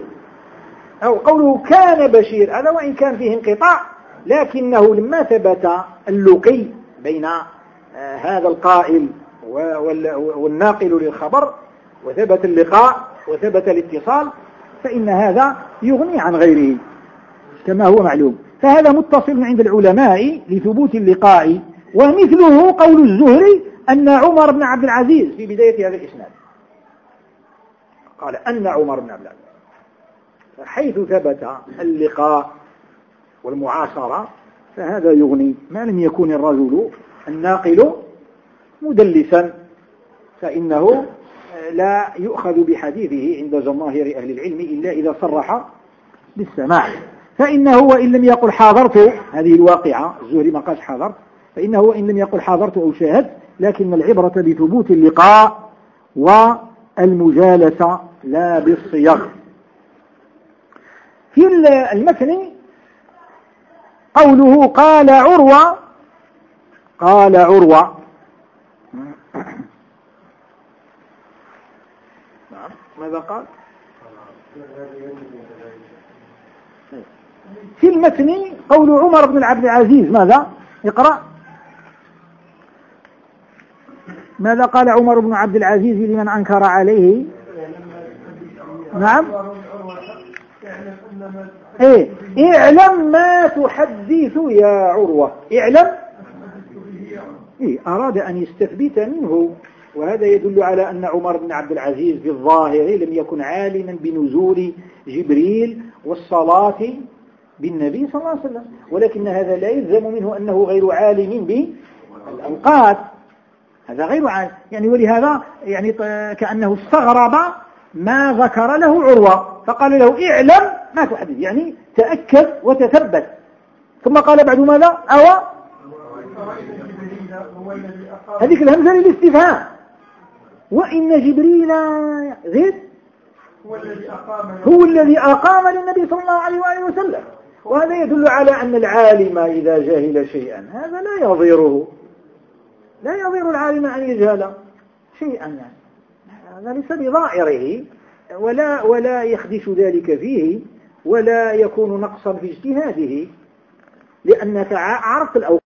أو قوله كان بشير هذا وإن كان فيه انقطاع لكنه لما ثبت اللقي بين آه، هذا القائل والناقل للخبر وثبت اللقاء وثبت الاتصال فإن هذا يغني عن غيره كما هو معلوم. فهذا متصل عند العلماء لثبوت اللقاء ومثله قول الزهري أن عمر بن عبد العزيز في بداية هذا الإسناد. قال أن عمر بن عبد العزيز حيث ثبت اللقاء والمعاصرة فهذا يغني. ما لم يكن الرجل الناقل مدلسا فإنه لا يؤخذ بحديثه عند جماهير أهل العلم إلا إذا صرح بالسماع. فإنه وإن لم يقل حاضرت هذه الواقعة الزهري ما قالش حاضرت فإنه وإن لم يقل حاضرت أو شاهدت لكن العبرة بثبوت اللقاء والمجالسة لا بالصيغ في المثل قوله قال عروة قال عروة. نعم ماذا قال؟ في المتن قول عمر بن عبد العزيز ماذا؟ اقرأ. ماذا قال عمر بن عبد العزيز لمن أنكر عليه؟ نعم. إيه. اعلم ما تحدث يا عروة. اعلم. إيه. أراد أن يستثبت منه. وهذا يدل على أن عمر بن عبد العزيز بالظاهر لم يكن عالما بنزول جبريل والصلاة بالنبي صلى الله عليه وسلم. ولكن هذا لا يلزم منه أنه غير عالم بالأوقات. هذا غير عالم. يعني ولهذا يعني كأنه استغرب ما ذكر له عروة. فقال له اعلم ما تحدث يعني تأكد وتثبت. ثم قال بعد ماذا؟ أو هذيك الهمزة للاستفهام. وإن جبريل زيد هو الذي أقام للنبي صلى الله عليه وآله وسلم. وهذا يدل على أن العالم إذا جهل شيئا هذا لا يضيره. لا يضير العالم أن يجهل شيئا. يعني هذا ليس بظاهره ولا ولا يخدش ذلك فيه. ولا يكون نقصا في اجتهاده لأنك عرفت الأوقات.